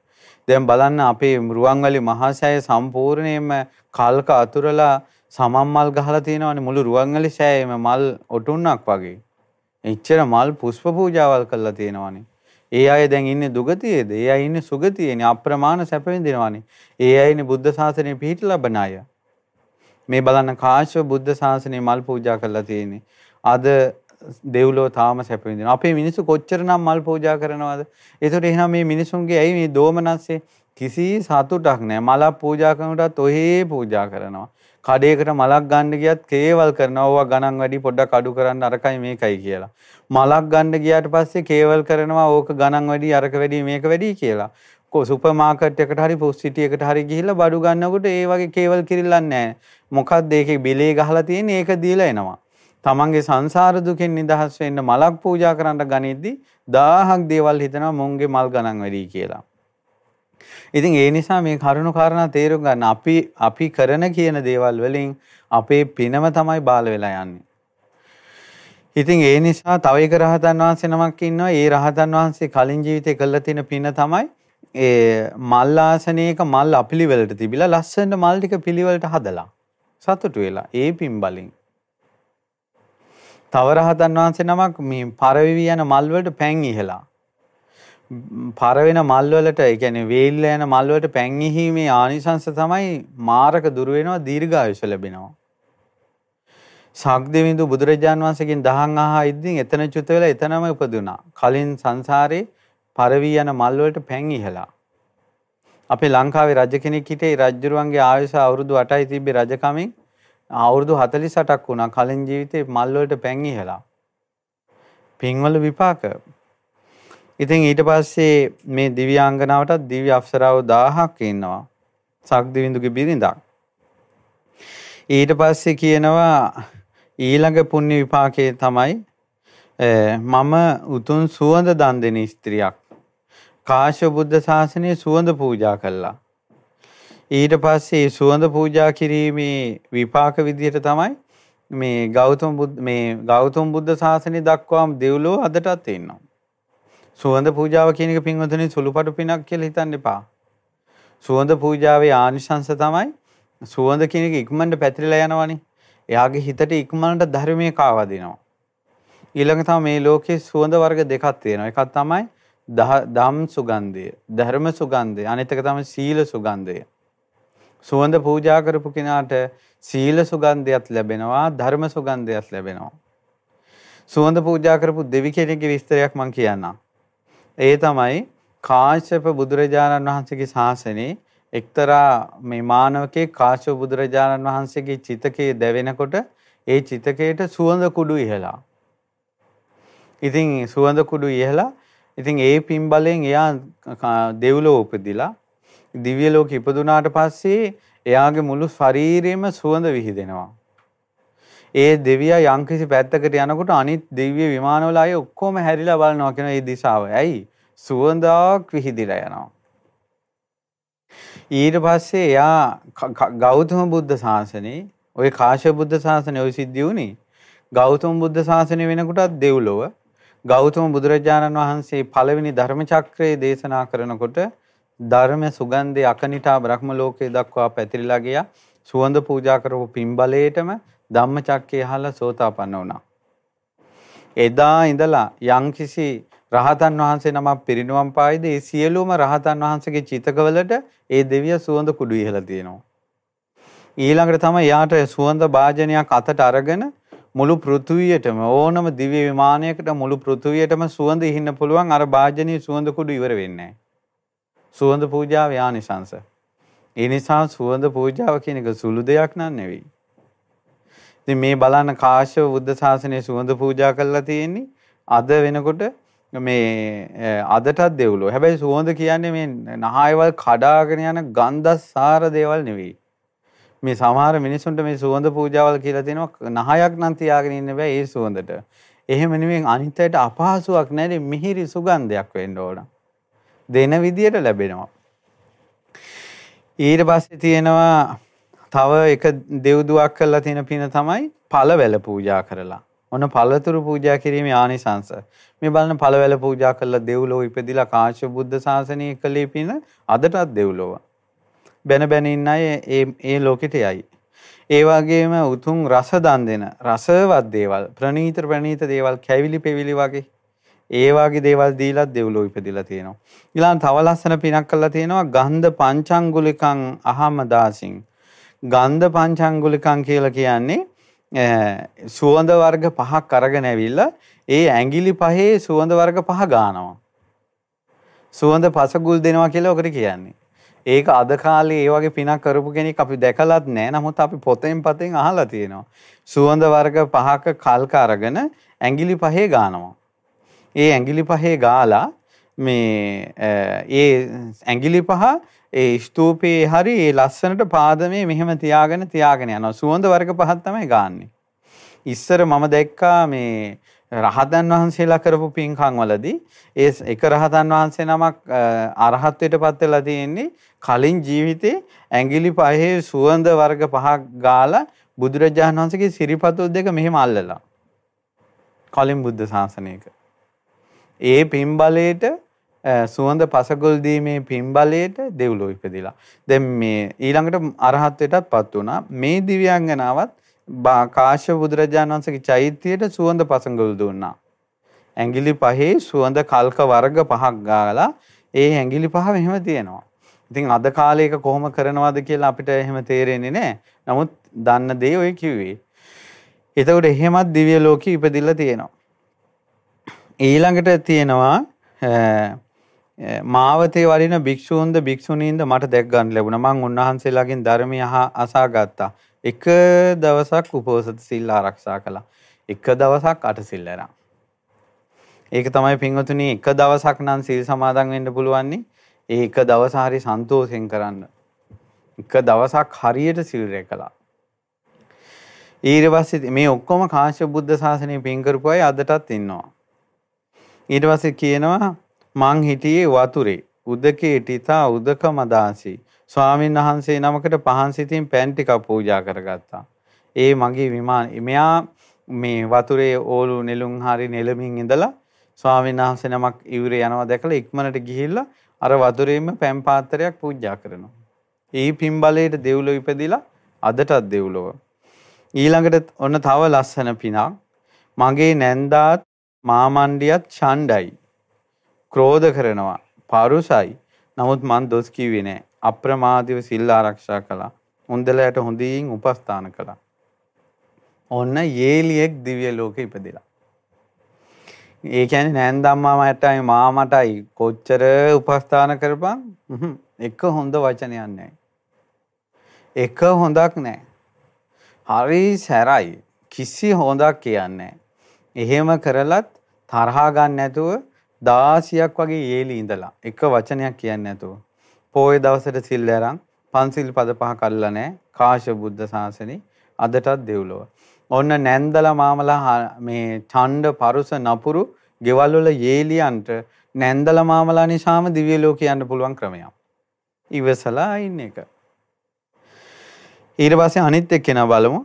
දැන් බලන්න අපේ රුවන්වැලි මහා සෑය සම්පූර්ණයෙන්ම කල්ක අතුරලා සමම් මල් ගහලා තියෙනවනේ මුළු රුවන්වැලි සෑයෙම මල් ඔටුන්නක් වගේ. එච්චර මල් පුෂ්ප පූජාවල් කරලා තියෙනවනේ. ඒ අය දැන් ඉන්නේ දුගතියේද? ඒ අය ඉන්නේ සුගතියේනේ අප්‍රමාණ සැප විඳිනවානේ. ඒ අය ඉන්නේ බුද්ධ ශාසනය පිහිට ලබන අය. මේ බලන්න කාශ්‍යප බුද්ධ ශාසනය මල් පූජා කරලා තියෙන්නේ. අද දෙව්ලෝ තාම සැප විඳිනවා. අපේ මිනිස්සු කොච්චරනම් මල් පූජා කරනවද? ඒතකොට එහෙනම් මේ මිනිසුන්ගේ ඇයි මේ දෝමනස්සේ කිසි සතුටක් නැහැ. මලක් පූජා කරනකොටත් ඔහේ පූජා කරනවා. කඩේකට මලක් ගන්න ගියත් කේවල් කරනවා. ඕවා ගණන් වැඩි පොඩ්ඩක් අඩු කරන්න අරකයි මේකයි කියලා. මලක් ගන්න ගියාට පස්සේ කේවල් කරනවා ඕක ගණන් වැඩි අරක වැඩි මේක වැඩි කියලා. කො සුපර් මාකට් එකට හරි පොස් සිටි එකට හරි ගිහිල්ලා බඩු ගන්නකොට ඒ වගේ කේවල් කිරිල්ලක් නැහැ. මොකක්ද ඒකේ බිලේ ගහලා තියෙන්නේ ඒක දීලා එනවා. තමන්ගේ සංසාර දුකෙන් නිදහස් වෙන්න මලක් පූජා කරන්න ගනිද්දි දහහක් දේවල් හිතනවා මුන්ගේ මල් ගණන් වැඩි කියලා. ඉතින් ඒ නිසා මේ කරුණු කාරණා තේරුම් ගන්න අපි අපි කරන කියන දේවල් වලින් අපේ පිනම තමයි බාල වෙලා යන්නේ. ඉතින් ඒ නිසා තව එක රහතන් වහන්සේ නමක් ඉන්නවා. ඒ රහතන් වහන්සේ කලින් ජීවිතේ කළා තියෙන පින තමයි ඒ මල් ආසනයක මල් අපිලිවෙලට තිබිලා ලස්සන මල් ටික පිළිවෙලට හදලා සතුටු වෙලා ඒ පින් බලෙන් තව රහතන් වහන්සේ නමක් මේ පරවිවි යන මල් වලට පැන් ඉහලා පර වෙන මල් වලට ඒ කියන්නේ වේල්ල යන මල් වලට පැන් ඉහීමේ ආනිසංස තමයි මාරක දුර වෙනවා දීර්ඝායුෂ ලැබෙනවා. සක්දෙවිඳු බුදුරජාන් වහන්සේගෙන් දහන් අහා ඉද්දින් එතන චුත වෙලා එතනම උපදුනා. කලින් සංසාරේ පරවි යන මල් වලට පැන් ඉහලා. අපේ ලංකාවේ රජ කෙනෙක් හිටියේ රජුරුවන්ගේ ආයුෂ අවුරුදු 8යි තිබ්බේ රජකමින් අවුරුදු 48ක් වුණා කලින් ජීවිතේ මල් වලට පැන් ඉහලා. පින්වල විපාක ඉතින් ඊට පස්සේ මේ දිව්‍යාංගනාවටත් දිව්‍ය අප්සරාව 1000ක් ඉන්නවා. සක්දිවිඳුගේ බිරිඳක්. ඊට පස්සේ කියනවා ඊළඟ පුණ්‍ය විපාකයේ තමයි මම උතුම් සුවඳ දන් දෙන ස්ත්‍රියක්. කාශ්‍යප බුද්ධ ශාසනයේ සුවඳ පූජා කළා. ඊට පස්සේ සුවඳ පූජා කිරීමේ විපාක විදිහට තමයි මේ ගෞතම බුද් මේ ගෞතම බුද්ධ ශාසනය දක්වාම දෙව්ලොව අදටත් ඉන්නවා. සුවඳ පූජාව කියන එක පින්වතුනි සුළුපටු පිනක් කියලා හිතන්න එපා. සුවඳ පූජාවේ ආනිශංස තමයි සුවඳ කියන එක ඉක්මනට පැතිරලා යනවනේ. එයාගේ හිතට ඉක්මනට ධර්මයේ කාවදිනවා. ඊළඟ තමයි මේ ලෝකේ සුවඳ වර්ග දෙකක් තියෙනවා. එකක් තමයි ධම් සුගන්ධය, ධර්ම සුගන්ධය. අනිත් එක තමයි සීල සුගන්ධය. සුවඳ පූජා කරපු කෙනාට සීල සුගන්ධයත් ලැබෙනවා, ධර්ම සුගන්ධයත් ලැබෙනවා. සුවඳ පූජා කරපු දෙවි කෙනෙක්ගේ විස්තරයක් මම කියන්නම්. ඒ තමයි කාශ්‍යප බුදුරජාණන් වහන්සේගේ ශාසනයේ එක්තරා මේ මානවකේ කාශ්‍යප බුදුරජාණන් වහන්සේගේ චිතකයේ දැවෙනකොට ඒ චිතකයට සුවඳ කුඩු ඉහලා. ඉතින් සුවඳ කුඩු ඉහලා ඉතින් ඒ පින් බලෙන් එයා දෙව්ලොව උපදිලා දිව්‍ය ලෝක ඉපදුනාට පස්සේ එයාගේ මුළු ශරීරෙම සුවඳ විහිදෙනවා. ඒ දෙවියා යම්කිසි පැත්තකට යනකොට අනිත් දිව්‍ය විමානවල අය ඔක්කොම හැරිලා බලනවා කියන ඒ දිශාව. ඇයි? සුවඳක් විහිදිලා යනවා. ඊට පස්සේ එයා ගෞතම බුද්ධ ශාසනේ ওই කාශ්‍යප බුද්ධ ශාසනේ ওই සිද්ධි වුණේ ගෞතම බුද්ධ ශාසනය වෙනකොටත් දෙව්ලොව ගෞතම බුදුරජාණන් වහන්සේ පළවෙනි ධර්ම චක්‍රයේ දේශනා කරනකොට ධර්ම සුගන්ධේ අකනිටා බ්‍රහ්ම ලෝකයේ දක්වා පැතිරිලා ගියා සුවඳ පූජා කරපු පින්බලයේටම ධම්මචක්කේ අහලා සෝතාපන්න වුණා. එදා ඉඳලා යම්කිසි රහතන් වහන්සේ නමක් පිරිනුවම් පායිද ඒ සියලුම රහතන් වහන්සේගේ චිතකවලට ඒ දෙවිය සුවඳ කුඩු ඉහලා තියෙනවා. ඊළඟට තමයි යාට සුවඳ භාජනයක් අතට අරගෙන මුළු පෘථුවියටම ඕනම දිව්‍ය විමානයකට මුළු පෘථුවියටම සුවඳ ඉහින්න පුළුවන් අර භාජනීය සුවඳ කුඩු ඉවර වෙන්නේ සුවඳ පූජාව යානිසංස. ඒ නිසා සුවඳ පූජාව කියන එක සුළු දෙයක් නන් නෙවෙයි. ඉතින් මේ බලන්න කාශ්‍යප බුද්ධ ශාසනය සුවඳ පූජා කරලා තියෙන්නේ අද වෙනකොට මේ අදටත් දෙව්ලෝ. හැබැයි සුවඳ කියන්නේ මේ නහයවල් කඩාගෙන යන ගන්ධසාර දේවල් නෙවෙයි. මේ සමහර මිනිසුන්ට මේ සුවඳ පූජාවල් කියලා තියෙනවා නහයක් නම් තියාගෙන ඉන්න බෑ ඒ සුවඳට. එහෙම නෙමෙයි අනිත් අයට අපහසුයක් නැති මිහිරි සුගන්ධයක් වෙන්න ඕන. දෙන විදියට ලැබෙනවා. ඊට පස්සේ තියෙනවා තව එක දෙව්දුවක් කරලා තියෙන පින තමයි පළවැල පූජා කරලා. ඔන්න පළතුරු පූජා කිරීමේ ආනිසංස. මේ බලන පළවැල පූජා කළා දෙව්ලොව ඉපදිලා කාශ්‍යප බුද්ධ ශාසනය කළේ පින අදටත් දෙව්ලොව. බැන බැන ඉන්න අය ඒ ඒ ලෝකෙට යයි. ඒ වගේම උතුම් රස දන් දෙන රසවත් දේවල් ප්‍රණීත ප්‍රණීත දේවල් කැවිලි පෙවිලි වගේ ඒ වගේ දේවල් දීලා දෙව්ලොව ඉපදිලා තියෙනවා. ඊළඟ තව ලස්සන පිනක් කරලා තියෙනවා ගන්ධ පංචංගුලිකං අහමදාසින්. ගන්ධ පංචංගුලිකං කියලා කියන්නේ සුවඳ වර්ග පහක් අරගෙන ඇවිල්ලා ඒ ඇඟිලි පහේ සුවඳ වර්ග පහ ගානවා. සුවඳ පසගුල් දෙනවා කියලා ඔකට කියන්නේ. ඒක අද කාලේ ඒ වගේ පිනක් කරපු කෙනෙක් අපි දැකලත් නැහැ. නමුත් අපි පොතෙන් පතෙන් අහලා තියෙනවා. සුවඳ වර්ග පහක කල්ක අරගෙන ඇඟිලි පහේ ගානවා. ඒ ඇඟිලි පහේ ගාලා මේ ඒ ඇඟිලි පහ ඒ ස්තූපේ හරි ඒ ලස්සනට පාදමේ මෙහෙම තියාගෙන තියාගෙන යනවා. සුවඳ වර්ග පහක් තමයි ගාන්නේ. ඉස්සර මම දැක්කා මේ රහතන් වහන්සේලා කරපු පින්කම් වලදී ඒ එක රහතන් වහන්සේ නමක් අරහත්ත්වයට පත් වෙලා තියෙන්නේ කලින් ජීවිතේ ඇඟිලි පහේ සුවඳ වර්ග පහක් ගාලා බුදුරජාණන් වහන්සේගේ සිරිපතුල් දෙක මෙහෙම අල්ලලා කලින් බුද්ධ ශාසනයක ඒ පින්බලයට සුවඳ පසගොල් දීමේ පින්බලයට දෙව්ලොව ඉපදිලා දැන් මේ ඊළඟට අරහත්ත්වයටත් පත් වුණා මේ දිව්‍යාංගනාවත් කාශ්‍යප බුදුරජාණන් වහන්සේගේ චෛත්‍යයට සුවඳ පසඟවල දුන්නා. ඇඟිලි පහේ සුවඳ කල්ක වර්ග පහක් ගාලා ඒ ඇඟිලි පහ මෙහෙම තියෙනවා. ඉතින් අද කාලේ එක කොහොම කරනවද කියලා අපිට එහෙම තේරෙන්නේ නැහැ. නමුත් දන්න දේ ඔය කිව්වේ. එතකොට එහෙමත් දිව්‍ය ලෝකෙ ඉපදිලා තියෙනවා. ඊළඟට තියෙනවා මාවතේ වඩින භික්ෂූන්ද භික්ෂුණීන්ද මට දැක් ගන්න ලැබුණා. මම උන්වහන්සේලාගෙන් ධර්මය අසා ගත්තා. එක දවසක් උපෝසත සිල් ආරක්ෂා කළා. එක දවසක් අට සිල් ඇරා. ඒක තමයි පින්වතුනි එක දවසක් නම් සිල් සමාදන් වෙන්න පුළුවන්නේ. ඒ එක දවස හරි සන්තෝෂෙන් කරන්න. එක දවසක් හරියට සිල් රැකලා. ඊට පස්සේ මේ ඔක්කොම කාශ්‍යප බුද්ධ ශාසනය පින් කරපු අය අදටත් ඉන්නවා. ඊට පස්සේ කියනවා මං හිටියේ වතුරේ උදකේ ටිතා උදකම දාසී ස්වාමීන් වහන්සේ නමකට පහන් සිතින් පෑන් ටිකක් පූජා කරගත්තා. ඒ මගේ විමාන මෙයා මේ වතුරේ ඕලු නෙළුම් හරි නෙළමින් ඉඳලා ස්වාමීන් වහන්සේ නමක් ඉවුරේ යනවා දැකලා ඉක්මනට ගිහිල්ලා අර වතුරේම පෑන් පාත්‍රයක් පූජා කරනවා. ඒ පින් බලයට දෙව්ලොව ඉපදිලා අදටත් දෙව්ලොව. ඊළඟට ඔන්න තව ලස්සන පිනක්. මගේ නැන්දාත් මාමණ්ඩියත් ඡණ්ඩයි. ක්‍රෝධ කරනවා. පරුසයි. නමුත් මං දොස් කිව්වේ නෑ. අප්‍රමාදීව සිල් ආරක්ෂා කළා. හොඳලයට හොඳින් උපස්ථාන කළා. ඔන්න යේලියෙක් දිව්‍ය ලෝකෙ ඉපදිලා. ඒ කියන්නේ නෑන්දම්මා මටයි මාමටයි කොච්චර උපස්ථාන කරපන් එක හොඳ වචනයක් නැහැ. එක හොඳක් නැහැ. හරි සැරයි. කිසි හොඳක් කියන්නේ එහෙම කරලත් තරහා ගන්න නැතුව 16ක් වගේ යේලි ඉඳලා එක වචනයක් කියන්නේ නැතුව පෝය දවසට සිල් ඇරන් පන්සිල් පද පහ කල්ලා නැහැ කාශ්‍යප බුද්ධ ශාසනේ අදටත් දෙව්ලොව. ඔන්න නැන්දලා මාමලා මේ ඡණ්ඩ පරුස නපුරු ගෙවල් වල යේලියන්ට නැන්දලා මාමලා නිසාම දිව්‍ය ලෝක යන්න පුළුවන් ක්‍රමයක්. ඉවසලා ඉන්න එක. ඊට පස්සේ අනිත් එක්කෙනා බලමු.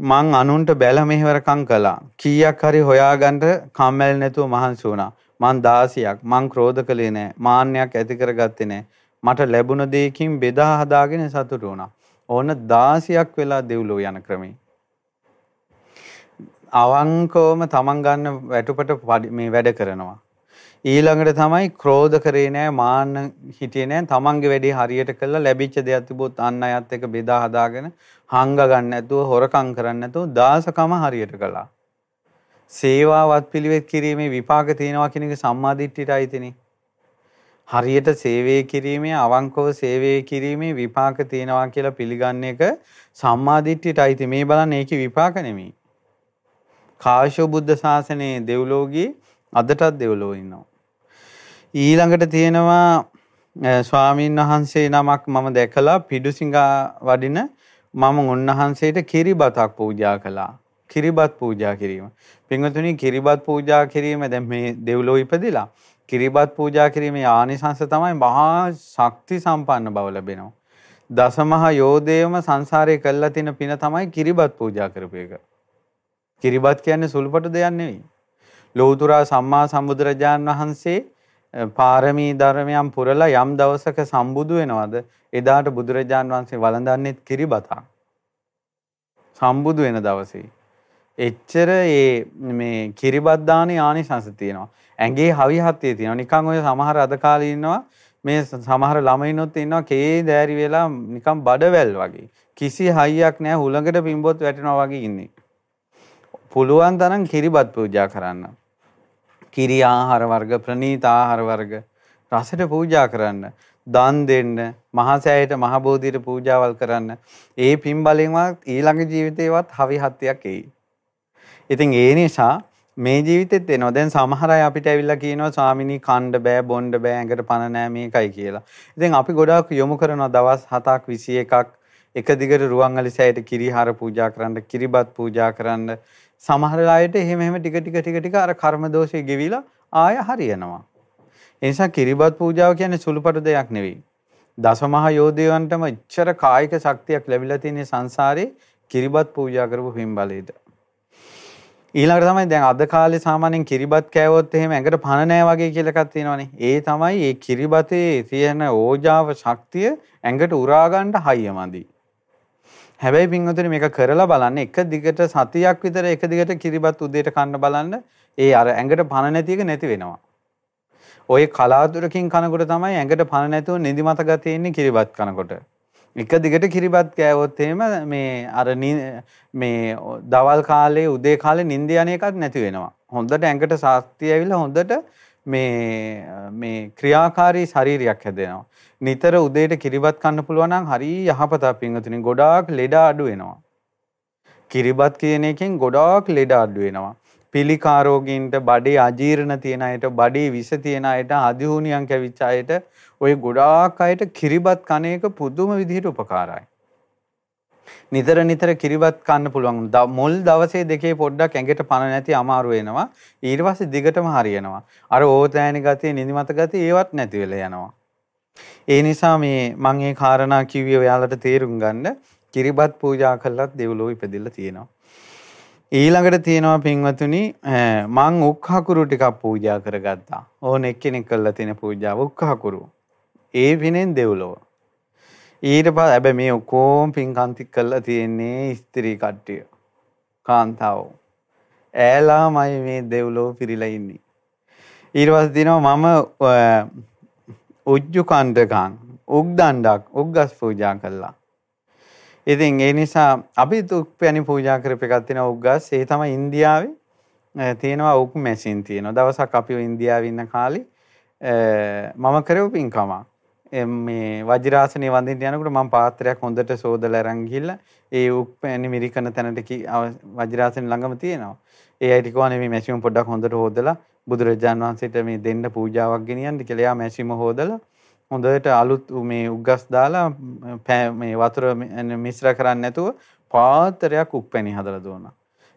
මං අනුන්ට බැල මෙහෙවරකම් කළා. කීයක් හරි හොයාගන්න කම්මැලි නැතුව මහන්සි වුණා. මං 16ක් මං ක්‍රෝධ කළේ නැහැ. මාන්නයක් ඇති කරගත්තේ නැහැ. මට ලැබුණ දෙයකින් බෙදා හදාගෙන සතුටු වුණා. ඕන 16ක් වෙලා දෙව්ලෝ යන ක්‍රමේ. අවංකවම තමන් ගන්න වැටුපට මේ වැඩ කරනවා. ඊළඟට තමයි ක්‍රෝධ කරේ නෑ මාන්න හිටියේ නෑ තමන්ගේ වැඩේ හරියට කළා ලැබිච්ච දෙයක් තිබුත් අන් අයත් එක්ක බෙදා හදාගෙන හංග ගන්න නැතුව හොරකම් කරන්න නැතුව දාසකම හරියට කළා. සේවාවත් පිළිවෙත් කිරීමේ විපාක තියෙනවා කියන එක සම්මාදිට්ඨියට අයිතිනේ. හරියට සේවය කිරීමේ අවංකව සේවය කිරීමේ විපාක තියෙනවා කියලා පිළිගන්න එක සම්මාදිට්ඨියට අයිති. මේ බලන්න ඒකේ විපාක නෙමෙයි. කාශ්‍යප බුද්ධ ශාසනයේ දෙව්ලෝගී අදටත් දෙව්ලෝ ඉන්නවා. ඊළඟට තියෙනවා ස්වාමීන් වහන්සේ නමක් මම දැකලා පිඩුසිඟා වඩින මම උන්වහන්සේට කිරිබතක් පූජා කළා. කිරිබත් පූජා කිරීම. පින්වතුනි කිරිබත් පූජා කිරීම දැන් මේ දෙව්ලෝ ඉපදිලා කිරිබත් පූජා කිරීමේ ආනිසංස තමයි මහා ශක්ති සම්පන්න බව ලැබෙනවා. දසමහා යෝධේවම සංසාරේ කළා තියෙන පින තමයි කිරිබත් පූජා කරපු එක. කිරිබත් කියන්නේ සුළුපටු දෙයක් නෙවෙයි. ලෞතුරා සම්මා සම්බුදුරජාන් වහන්සේ පාරමී ධර්මයන් පුරලා යම් දවසක සම්බුදු වෙනවද? එදාට බුදුරජාන් වහන්සේ වළඳන්නේ කිරිබතක් සම්බුදු වෙන දවසේ. එච්චර ඒ මේ කිරිබත් දානේ ආනිසංස තියෙනවා. ඇඟේ හවි හත්තේ තියෙනවා. නිකන් ඔය සමහර අද කාලේ ඉන්නවා මේ සමහර ළමයිනොත් ඉන්නවා කේ දෑරි වෙලා නිකන් බඩවැල් වගේ. කිසි හයියක් නැහැ හුලඟට පිම්බොත් වැටෙනවා වගේ ඉන්නේ. පුළුවන් තරම් කිරිබත් පූජා කරන්න. කිරි ආහාර වර්ග ප්‍රනීත ආහාර වර්ග රසට පූජා කරන්න දන් දෙන්න මහසෑයට මහ බෝධියට පූජාවල් කරන්න ඒ පින් බලෙන්වත් ඊළඟ ජීවිතේවත් හවි හත්තියක් එයි. ඉතින් ඒ නිසා මේ ජීවිතෙත් එනවා. දැන් සමහර අය අපිට ඇවිල්ලා කියනවා ස්වාමිනී කණ්ඩ බෑ බොණ්ඩ බෑ ඇඟට පණ නෑ මේකයි කියලා. ඉතින් අපි ගොඩාක් යොමු කරනවා දවස් 7ක් 21ක් එක දිගට රුවන්වැලි සෑයට කිරිහාර පූජා කරන්න, කිරිබත් පූජා කරන්න, සමහර අයට එහෙම එහෙම ටික ටික ටික ටික අර කර්ම දෝෂේ ගෙවිලා ආය හරියනවා. ඒ නිසා කිරිබත් පූජාව කියන්නේ සුළුපටු දෙයක් නෙවෙයි. දසමහා යෝධයන්ටම ඉච්ඡර කායික ශක්තියක් ලැබිලා තියෙන සංසාරේ කිරිබත් පූජා කරපු හිම් බලයට. ඊළඟට තමයි දැන් අද කාලේ සාමාන්‍යයෙන් කිරිබත් කෑවොත් එහෙම ඇඟට පණ නැහැ වගේ කියලා එකක් තියෙනවනේ. ඒ තමයි ඒ කිරිබතේ තියෙන ඕජාව ශක්තිය ඇඟට උරා ගන්න හයියමදි. හැබැයි පින්වතුනි මේක කරලා බලන්න එක දිගට සතියක් විතර එක දිගට කිරිබත් උදේට කන්න බලන්න ඒ අර ඇඟට පණ නැති එක නැති වෙනවා. ওই කලාතුරකින් කනකොට තමයි ඇඟට පණ නැතුව නිදිමත ගතිය ඉන්නේ කිරිබත් කනකොට. එක දිගට කිරිබත් කෑවොත් එහෙම මේ අර මේ දවල් කාලේ උදේ කාලේ නිින්ද යන එකක් නැති වෙනවා. හොඳට ඇඟට ශක්තිය ඇවිල්ලා හොඳට මේ මේ ක්‍රියාකාරී ශරීරයක් හැදෙනවා. නිතර උදේට කිරිබත් කන්න පුළුවන් නම් හරි යහපතක් පින්වතුනි. ගොඩාක් ලෙඩ අඩු වෙනවා. කිරිබත් කියන එකෙන් ගොඩාක් ලෙඩ අඩු වෙනවා. පිළිකා රෝගීන්ට බඩේ අජීර්ණ තියෙන අයට, බඩේ විෂ තියෙන අයට, අධිහුනියන් කැවිච්ච අයට ওই ගොඩාක් අයට කිරිබත් කන එක පුදුම විදිහට උපකාරයි. නිතර නිතර කිරිබත් කන්න පුළුවන්. මුල් දවසේ දෙකේ පොඩ්ඩක් ඇඟට පණ නැති අමාරු වෙනවා. ඊට පස්සේ දිගටම හරියනවා. අර ඕතෑනි ගතිය, නිදිමත ගතිය ඒවත් නැති වෙලා යනවා. ඒ නිසා මේ මම මේ කාරණා කිව්වේ ඔයාලට තේරුම් ගන්න කිරිබත් පූජා කළත් දෙව්ලොව ඉපදෙලා තියෙනවා. ඊළඟට තියෙනවා පින්වතුනි මං උක්හකුරු ටිකක් පූජා කරගත්තා. ඕන එක්කෙනෙක් කළා තියෙන පූජාව උක්හකුරු. ඒ පිනෙන් දෙව්ලොව. ඊට පස්සේ හැබැයි මේ ඔක්කොම පින්කන්ති කළා තියෙන්නේ ස්ත්‍රී කට්ටිය. කාන්තාව. ඈලාමයි මේ දෙව්ලොව පිරීලා ඉන්නේ. ඊට පස්සේ දිනවා මම උජ්ජු කණ්ඩකං උග්දණ්ඩක් උග්ගස් පූජා කළා. ඉතින් ඒ නිසා අපි උක්පැණි පූජා කරපු එකක් තියෙනවා උග්ගස්. ඒ තමයි ඉන්දියාවේ තියෙනවා උක් මැෂින් තියෙනවා. දවසක් අපි ඉන්දියාවේ ඉන්න කාලේ මම කරපු පින්කමක්. මේ වජිරාසනේ වඳින්න යනකොට මම පාත්‍රයක් හොඳට සෝදලා අරන් ගිහිල්ලා ඒ උක්පැණි මිරිකන තැනට වජිරාසනේ ළඟම තියෙනවා. ඒ අයිටි කෝනේ මේ මැෂින් පොඩ්ඩක් හොඳට හොදලා බුදුරජාන් වහන්සේට මේ දෙන්න පූජාවක් ගෙනියන්න කියලා එයා මැෂිම හොදලා හොඳට අලුත් මේ උග්ගස් දාලා මේ වතුර මිශ්‍ර කරන්නේ නැතුව පාත්‍රයක් උප්පැණි හදලා දුන්නා.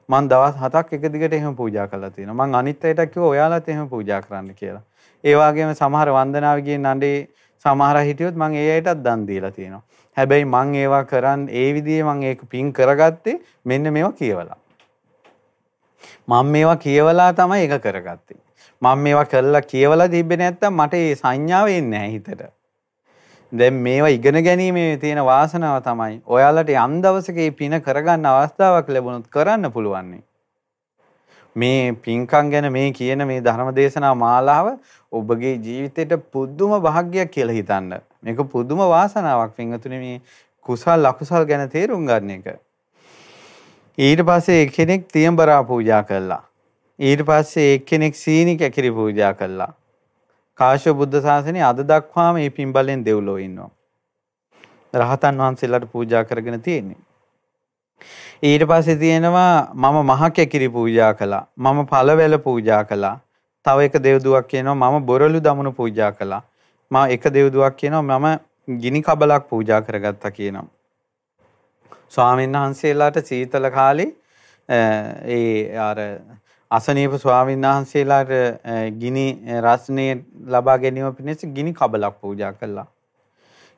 මං දවස් 7ක් එක දිගට එහෙම පූජා කරලා තියෙනවා. මං අනිත් අයට කිව්වා ඔයාලත් එහෙම පූජා කරන්න කියලා. ඒ වගේම සමහර වන්දනාවේ ගිය නඩේ සමහර අය හිටියොත් මං ඒ අයටත් දන් දීලා තියෙනවා. හැබැයි මං ඒවා කරන් ඒ විදිහේ මං ඒක පින් කරගත්තේ මෙන්න මේවා කියවලා. මම මේවා කියවලා තමයි ඒක කරගත්තේ. මම මේවා කරලා කියවලා තිබ්බේ නැත්තම් මට ඒ සංඥාව එන්නේ නැහැ හිතට. දැන් මේවා ඉගෙන ගැනීමේ තියෙන වාසනාව තමයි ඔයාලට යම් දවසක මේ පින කරගන්න අවස්ථාවක් ලැබුණොත් කරන්න පුළුවන්. මේ පින්කම් ගැන මේ කියන මේ ධර්ම දේශනා මාලාව ඔබගේ ජීවිතේට පුදුම භාග්‍යයක් කියලා හිතන්න. මේක පුදුම වාසනාවක් පින්වතුනි මේ කුසල් අකුසල් ගැන තේරුම් ගන්න එක. ඊට පස්සේ එක්කෙනෙක් තියඹරා පූජා කළා. ඊට පස්සේ එක්කෙනෙක් සීනි කැකිරි පූජා කළා. කාශ්‍යප බුද්ධ ශාසනයේ අද දක්වාම මේ පින්බලෙන් දෙව්ලෝ ඉන්නවා. රහතන් වහන්සේලාට පූජා කරගෙන තියෙන්නේ. ඊට පස්සේ තියෙනවා මම මහ කැකිරි පූජා කළා. මම පළවැල පූජා කළා. තව එක දෙව්දුවක් කියනවා මම බොරළු දමනු පූජා කළා. මම එක දෙව්දුවක් කියනවා මම ගිනි කබලක් පූජා කරගත්තා කියනවා. ස්වාමීන් වහන්සේලාට සීතල කාලේ ඒ අර අසනීප ස්වාමීන් වහන්සේලාට ගිනි රස්නේ ලබා ගැනීම පිණිස ගිනි කබලක් පූජා කළා.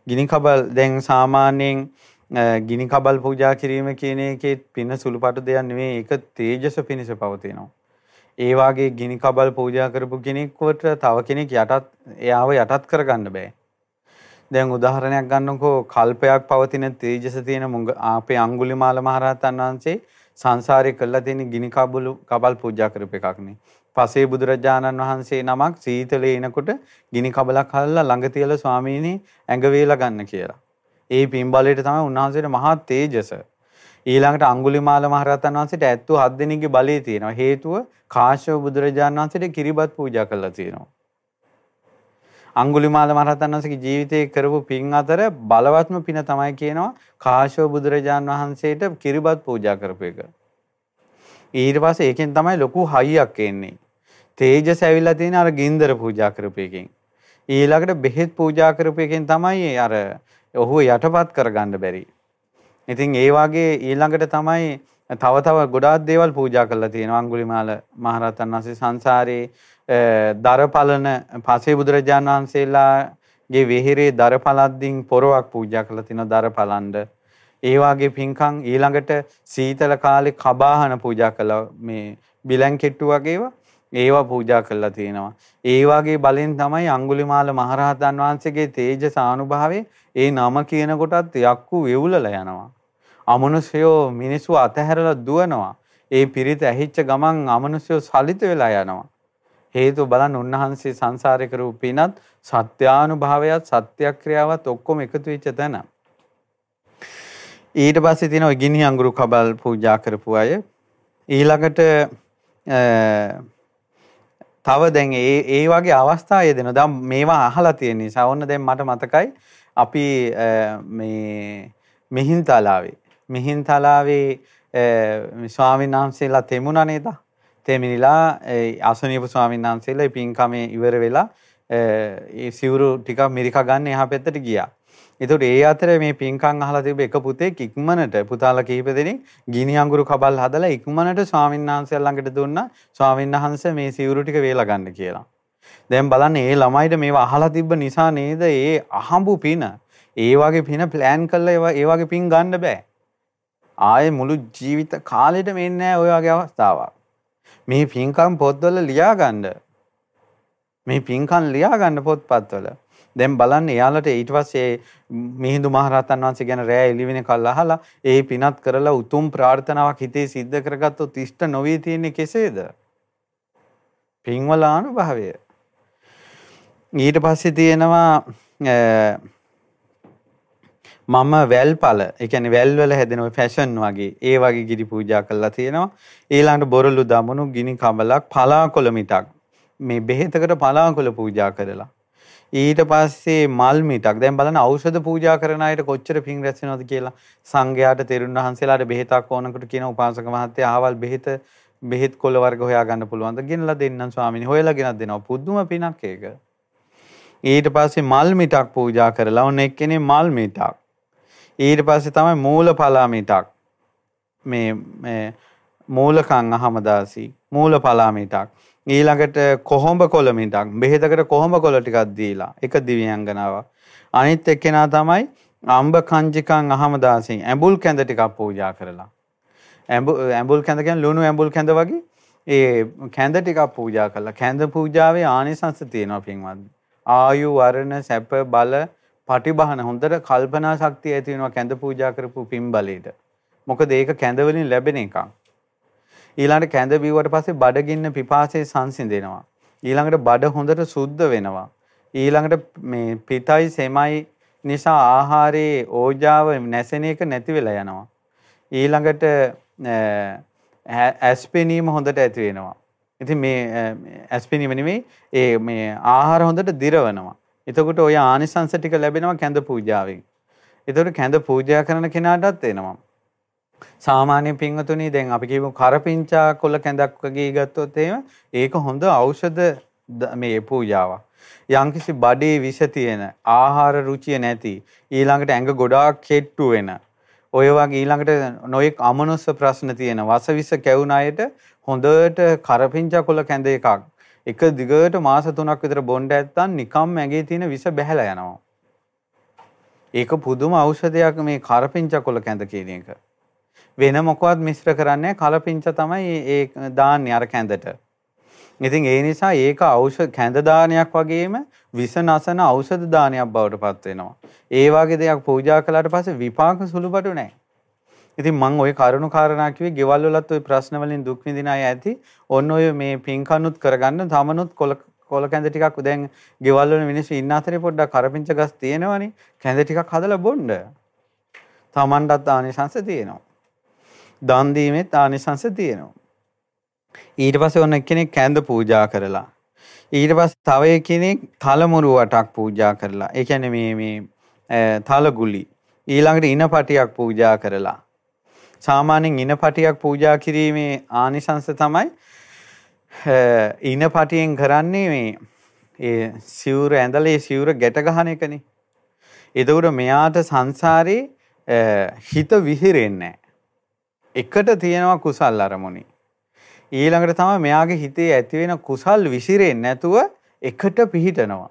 ගිනි කබල් දැන් සාමාන්‍යයෙන් ගිනි කබල් පූජා කිරීම කියන එකේ පින සුළුපටු දෙයක් නෙවෙයි ඒක තේජස පිණිස පවතිනවා. ඒ වාගේ ගිනි කබල් පූජා කරපු කෙනෙක්වට තව කෙනෙක් යටත් එයාව යටත් කරගන්න බෑ. දැන් උදාහරණයක් ගන්නකෝ කල්පයක් පවතින තේජස තියෙන අපේ අඟුලිමාල මහරහතන් වහන්සේ සංසාරේ කළා තියෙන ගිනි කබළු කබල් පූජා කරපු එකක්නේ. පසේ බුදුරජාණන් වහන්සේ නමක් සීතලේ එනකොට ගිනි කබලක් හල්ලා ළඟ තියලා ස්වාමීනි ඇඟ වේලා ගන්න කියලා. ඒ පින්බලයට තමයි උන්වහන්සේට මහා තේජස. ඊළඟට අඟුලිමාල මහරහතන් වහන්සේට ඇත්තු හත් දෙනෙක්ගේ බලය තියෙනවා. හේතුව කාශ්‍යප බුදුරජාණන් වහන්සේට කිරිබත් පූජා කළා තියෙනවා. අඟුලිමාල මහරහතන් වහන්සේගේ ජීවිතයේ කරපු පින් අතර බලවත්ම පින තමයි කියනවා කාශ්‍යප බුදුරජාන් වහන්සේට කිරිබත් පූජා කරපු එක. ඊට පස්සේ ඒකෙන් තමයි ලොකු හයියක් එන්නේ. තේජස ඇවිල්ලා තියෙන අර ගින්දර පූජා කරපු එකෙන්. ඊළඟට බෙහෙත් පූජා කරපු එකෙන් තමයි අර ඔහුව යටපත් කරගන්න බැරි. ඉතින් ඒ වගේ ඊළඟට තමයි තව තව ගොඩාක් දේවල් පූජා කරලා තියෙනවා අඟුලිමාල මහරහතන් වහන්සේ සංසාරේ දරපලන පසේ බුදුරජාණන් වහන්සේලාගේ වෙහෙරේ දරපලද්දින් පොරවක් පූජා කරලා තිනවා දරපලන්ඩ. ඒ වාගේ පින්කම් ඊළඟට සීතල කාලේ කබාහන පූජා කළා මේ බිලැන්කෙට්ටු වගේවා ඒවා පූජා කරලා තියෙනවා. ඒ වාගේ බලෙන් තමයි අඟුලිමාල මහරහතන් වහන්සේගේ තේජස ආනුභාවයේ ඒ නම කියන කොටත් යක්කු වෙවුලලා යනවා. අමනුෂ්‍යෝ මිනිස්සු අතහැරලා දුවනවා. ඒ පිරිත ඇහිච්ච ගමන් අමනුෂ්‍යෝ සලිත වෙලා යනවා. හේතුව බලන්න උන්වහන්සේ සංසාරේ කරපු පිනත් සත්‍යානුභාවයත් සත්‍යක්‍රියාවත් ඔක්කොම එකතු වෙච්ච තැන. ඊට පස්සේ තියෙන ඔය ගිනි අඟුරු කබල් පූජා කරපු අය ඊළඟට තව දැන් ඒ ඒ වගේ අවස්ථා යෙදෙන. දැන් මේවා අහලා තියෙන නිසා ඔන්න දැන් මට මතකයි අපි මේ මිහින්තලාවේ මිහින්තලාවේ ස්වාමීන් වහන්සේලා තෙමුණා නේද? තෙමිනිලා අසනීප ස්වාමීන් වහන්සේලා පින්කමේ ඉවර වෙලා ඒ සිවුරු ටිකක් මිරික ගන්න එහා පැත්තට ගියා. ඒතකොට ඒ අතර මේ පින්කම් අහලා තිබ්බ එක පුතෙක් ඉක්මනට පුතාලා කීප දෙනෙක් ගිනි අඟුරු කබල් හදලා ඉක්මනට ස්වාමීන් වහන්සේලා ළඟට දුන්නා ස්වාමීන් වහන්සේ මේ සිවුරු ටික වේලා ගන්න කියලා. දැන් බලන්න ඒ ළමයිට මේවා අහලා තිබ්බ නිසා නේද ඒ අහඹු පින ඒ වගේ පින ප්ලෑන් කරලා ඒ වගේ පින් ගන්න බෑ. ආයේ මුළු ජීවිත කාලෙට මෙන්නේ නැහැ ඔය වගේ අවස්ථාවක්. මේ පින්කම් පොත්වල ලියා ගන්න. මේ පින්කම් ලියා ගන්න පොත්පත්වල. දැන් බලන්න එයාලට ඊට පස්සේ මිහිඳු මහරහතන් වහන්සේ ගැන රෑ එළිවෙන කල් අහලා ඒ පිනත් කරලා උතුම් ප්‍රාර්ථනාවක් හිතේ සිද්ධ කරගත්තොත් ඉෂ්ට නොවී තියෙන්නේ කෙසේද? පින්වල අනුභවය. ඊට පස්සේ තියෙනවා මම වැල්පල ඒ කියන්නේ වැල් වල හැදෙන ඔය ෆැෂන් වගේ ඒ වගේ ගිරි පූජා කරලා තියෙනවා. ඊළඟට බොරළු දමනු ගිනි කබලක් පලාකොළ මිටක් මේ බෙහෙතකට පලාකොළ පූජා කරලා. ඊට පස්සේ මල් මිටක්. දැන් බලන්න ඖෂධ පූජා කරන අයට කොච්චර පිං රැස් වෙනවද කියලා. සංඝයාට තෙරුන් වහන්සේලාට බෙහෙතක් ඕනකට කියන උපාසක මහත්තයා ආවල් බෙහෙත බෙහෙත් කොළ වර්ග හොයා ගන්න පුළුවන්ද ගෙනලා දෙන්නම් ස්වාමීනි. හොයලා ගෙනත් දෙනවා. පුදුම පිනක් ඒක. ඊට පස්සේ මල් මිටක් පූජා කරලා ඔන්න එක්කෙනේ මල් මිටක්. ඊට පස්සේ තමයි මූල පලාමිටක් මේ මේ මූලකං අහමදාසි. මූල පලාමිටක් ඊළඟට කොහොඹ කොළ මිටක් බෙහෙතකට කොහොඹ කොළ ටිකක් දීලා. එක දිව්‍යංගනාවක් අනිත් එක්කෙනා තමයි අම්බ කංජිකං අහමදාසින් ඇඹුල් කැඳ ටිකක් පූජා කරලා. ඇඹුල් කැඳ කියන්නේ ලුණු ඇඹුල් කැඳ වගේ. ඒ කැඳ ටිකක් පූජා කළා කැඳ පූජාවේ ආනිසංස තියෙනවා පින්වත්නි ආයු වර්ණ සැප බල පටිභාන හොඳට කල්පනා ශක්තිය ඇති වෙනවා කැඳ පූජා කරපු පින් බලයට මොකද ඒක කැඳ වලින් ලැබෙන එකක්. ඊළඟට කැඳ බිව්වට පස්සේ බඩගින්න පිපාසය සංසිඳෙනවා ඊළඟට බඩ හොඳට සුද්ධ වෙනවා ඊළඟට මේ පිටයි සෙමයි නිසා ආහාරයේ ඕජාව නැසෙන එක නැති වෙලා යනවා. ඊළඟට ඇස්පෙනීම හොඳට ඇති වෙනවා. ඉතින් මේ ඇස්පෙනීම නෙමෙයි ඒ මේ ආහාර හොඳට දිරවනවා. එතකොට ඔය ආනිසංස ටික ලැබෙනවා කැඳ පූජාවෙන්. එතකොට කැඳ පූජා කරන කෙනාටත් එනවා. සාමාන්‍ය පින්වතුනි දැන් අපි කියමු කරපිංචා කොළ කැඳක් වගේ ගත්තොත් එහෙම ඒක හොඳ ඖෂධ මේ පූජාවක්. යම්කිසි බඩේ විෂ තියෙන ආහාර රුචිය නැති ඊළඟට ඇඟ ගොඩාක් කෙට්ටු වෙන ඔය වගේ ඊළඟට නොයෙක් අමනුස්ස ප්‍රශ්න තියෙන වසවිස කැවුන අයට හොඳට කරපිංචා කොළ කැඳ එකක් එක දිගට මාස 3ක් විතර බොණ්ඩ ඇත්තන් නිකම් ඇඟේ තියෙන විෂ බැහැලා යනවා. ඒක පුදුම ඖෂධයක් මේ කරපිංචා කොළ කැඳ කියන එක. වෙන මොකවත් මිශ්‍ර කරන්නේ කලපිංචා තමයි ඒ දාන්නේ අර කැඳට. ඉතින් ඒ නිසා ඒක ඖෂධ කැඳ දානයක් වගේම විස නසන ඖෂධ දානයක් බවට පත් වෙනවා. ඒ වගේ දෙයක් පූජා කළාට පස්සේ විපාක සුළුබඩු නැහැ. ඉතින් මම ওই කරුණු කාරණා කිව්වේ ගෙවල් වලත් ওই ප්‍රශ්න වලින් දුක් විඳින අය ඇති. ඔන්න ඔය මේ පින්කනුත් කරගන්න තමනුත් කොල කොල කැඳ ටිකක් දැන් ගෙවල් වල මිනිස්සු ඉන්න අතරේ පොඩ්ඩක් කරපිංච ගස් තියෙනවනේ. කැඳ ටිකක් හදලා බොන්න. තමන්ටත් ආනිසංස තියෙනවා. දන් දීමෙත් ආනිසංස තියෙනවා. ඊට පස්සේ ඔන්න එක්කෙනෙක් කැඳ පූජා කරලා ඊට පස්සේ තව එක්කෙනෙක් තලමුරු වටක් පූජා කරලා ඒ කියන්නේ මේ මේ තලගුලි ඊළඟට ඉනපටියක් පූජා කරලා සාමාන්‍යයෙන් ඉනපටියක් පූජා කිරීමේ ආනිසංස තමයි ඉනපටියෙන් කරන්නේ මේ ඒ සිවුර ඇඳලා ඒ සිවුර ගැට ගන්න එකනේ. එතකොට මෙයාට සංසාරේ හිත විහිරෙන්නේ නැහැ. එකට තියෙනවා කුසල් අරමුණේ. ඊළඟට තමයි මෙයාගේ හිතේ ඇති වෙන කුසල් විසිරෙන්නේ නැතුව එකට පිහිටනවා.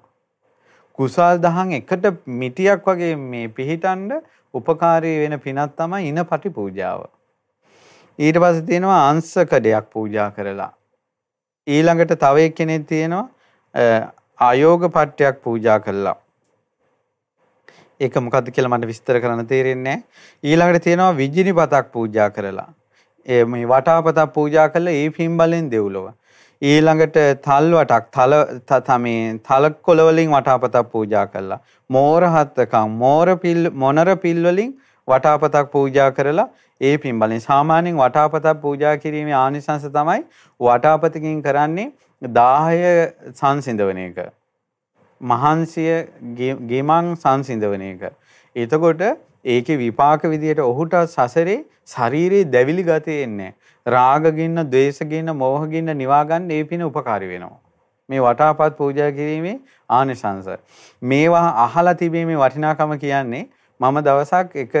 කුසල් දහන් එකට මිටියක් වගේ මේ පිහිටන්න උපකාරී වෙන පිනක් තමයි ඉනපටි පූජාව. ඊට පස්සේ තියෙනවා අංශකඩයක් පූජා කරලා. ඊළඟට තව එක්කෙනෙක් තියෙනවා අයෝග පට්ටයක් පූජා කළා. ඒක මොකද්ද කියලා මට විස්තර කරන්න තේරෙන්නේ නැහැ. ඊළඟට තියෙනවා විජිනිපතක් පූජා කරලා. මේ වටාපතක් පූජා කළා ඒ පින් බලෙන් දෙව්ලොව. ඊළඟට තල් වටක් තල තමේ තල කොළ වලින් වටාපතක් පූජා කළා. මෝර හත්තකම් මෝර පිල් මොනර පිල් වලින් වටාපතක් පූජා කරලා ඒ පින් බලෙන් සාමාන්‍යයෙන් වටාපතක් පූජා කිරීමේ ආනිසංස තමයි වටාපතකින් කරන්නේ 10 සංසිඳවන එක. මහන්සිය ගෙමන් සංසිඳවන එක. එතකොට ඒකේ විපාක විදියට ඔහුට සසරේ ශරීරයේ දැවිලි ගතිය එන්නේ රාගගින්න, ද්වේෂගින්න, මෝහගින්න නිවා ගන්න ඒ පින උපකාරී වෙනවා. මේ වටාපත් පූජා කිරීමේ ආනිසංස. මේවා අහලා තිබීමේ වටිනාකම කියන්නේ මම දවසක් එක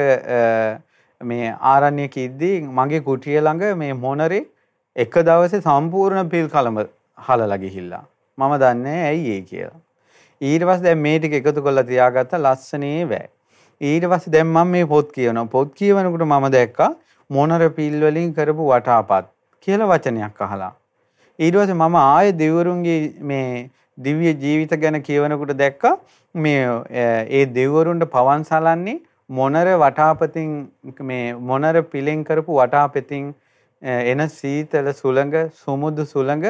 මේ ආරණ්‍යක ඉද්දී මගේ කුටිය ළඟ මේ මොනරේ එක දවසේ සම්පූර්ණ පිල් කලම හලලා ගිහිල්ලා. මම දන්නේ ඇයි ඒ කියලා. ඊට පස්සේ දැන් මේ ටික එකතු කරලා තියාගත්ත ලස්සනේ වැය. ඊට පස්සේ දැන් මම මේ පොත් කියවනවා. පොත් කියවනකොට මම දැක්කා මොනර පිල් වලින් කරපු වටාපත් කියලා වචනයක් අහලා. ඊට පස්සේ මම ආයේ දෙවිවරුන්ගේ මේ දිව්‍ය ජීවිත ගැන කියවනකොට දැක්කා මේ ඒ දෙවිවරුන්ට පවන් සලන්නේ මොනර වටාපතින් මේ මොනර පිලෙන් කරපු වටාපතින් එන සීතල සුළඟ සුමුදු සුළඟ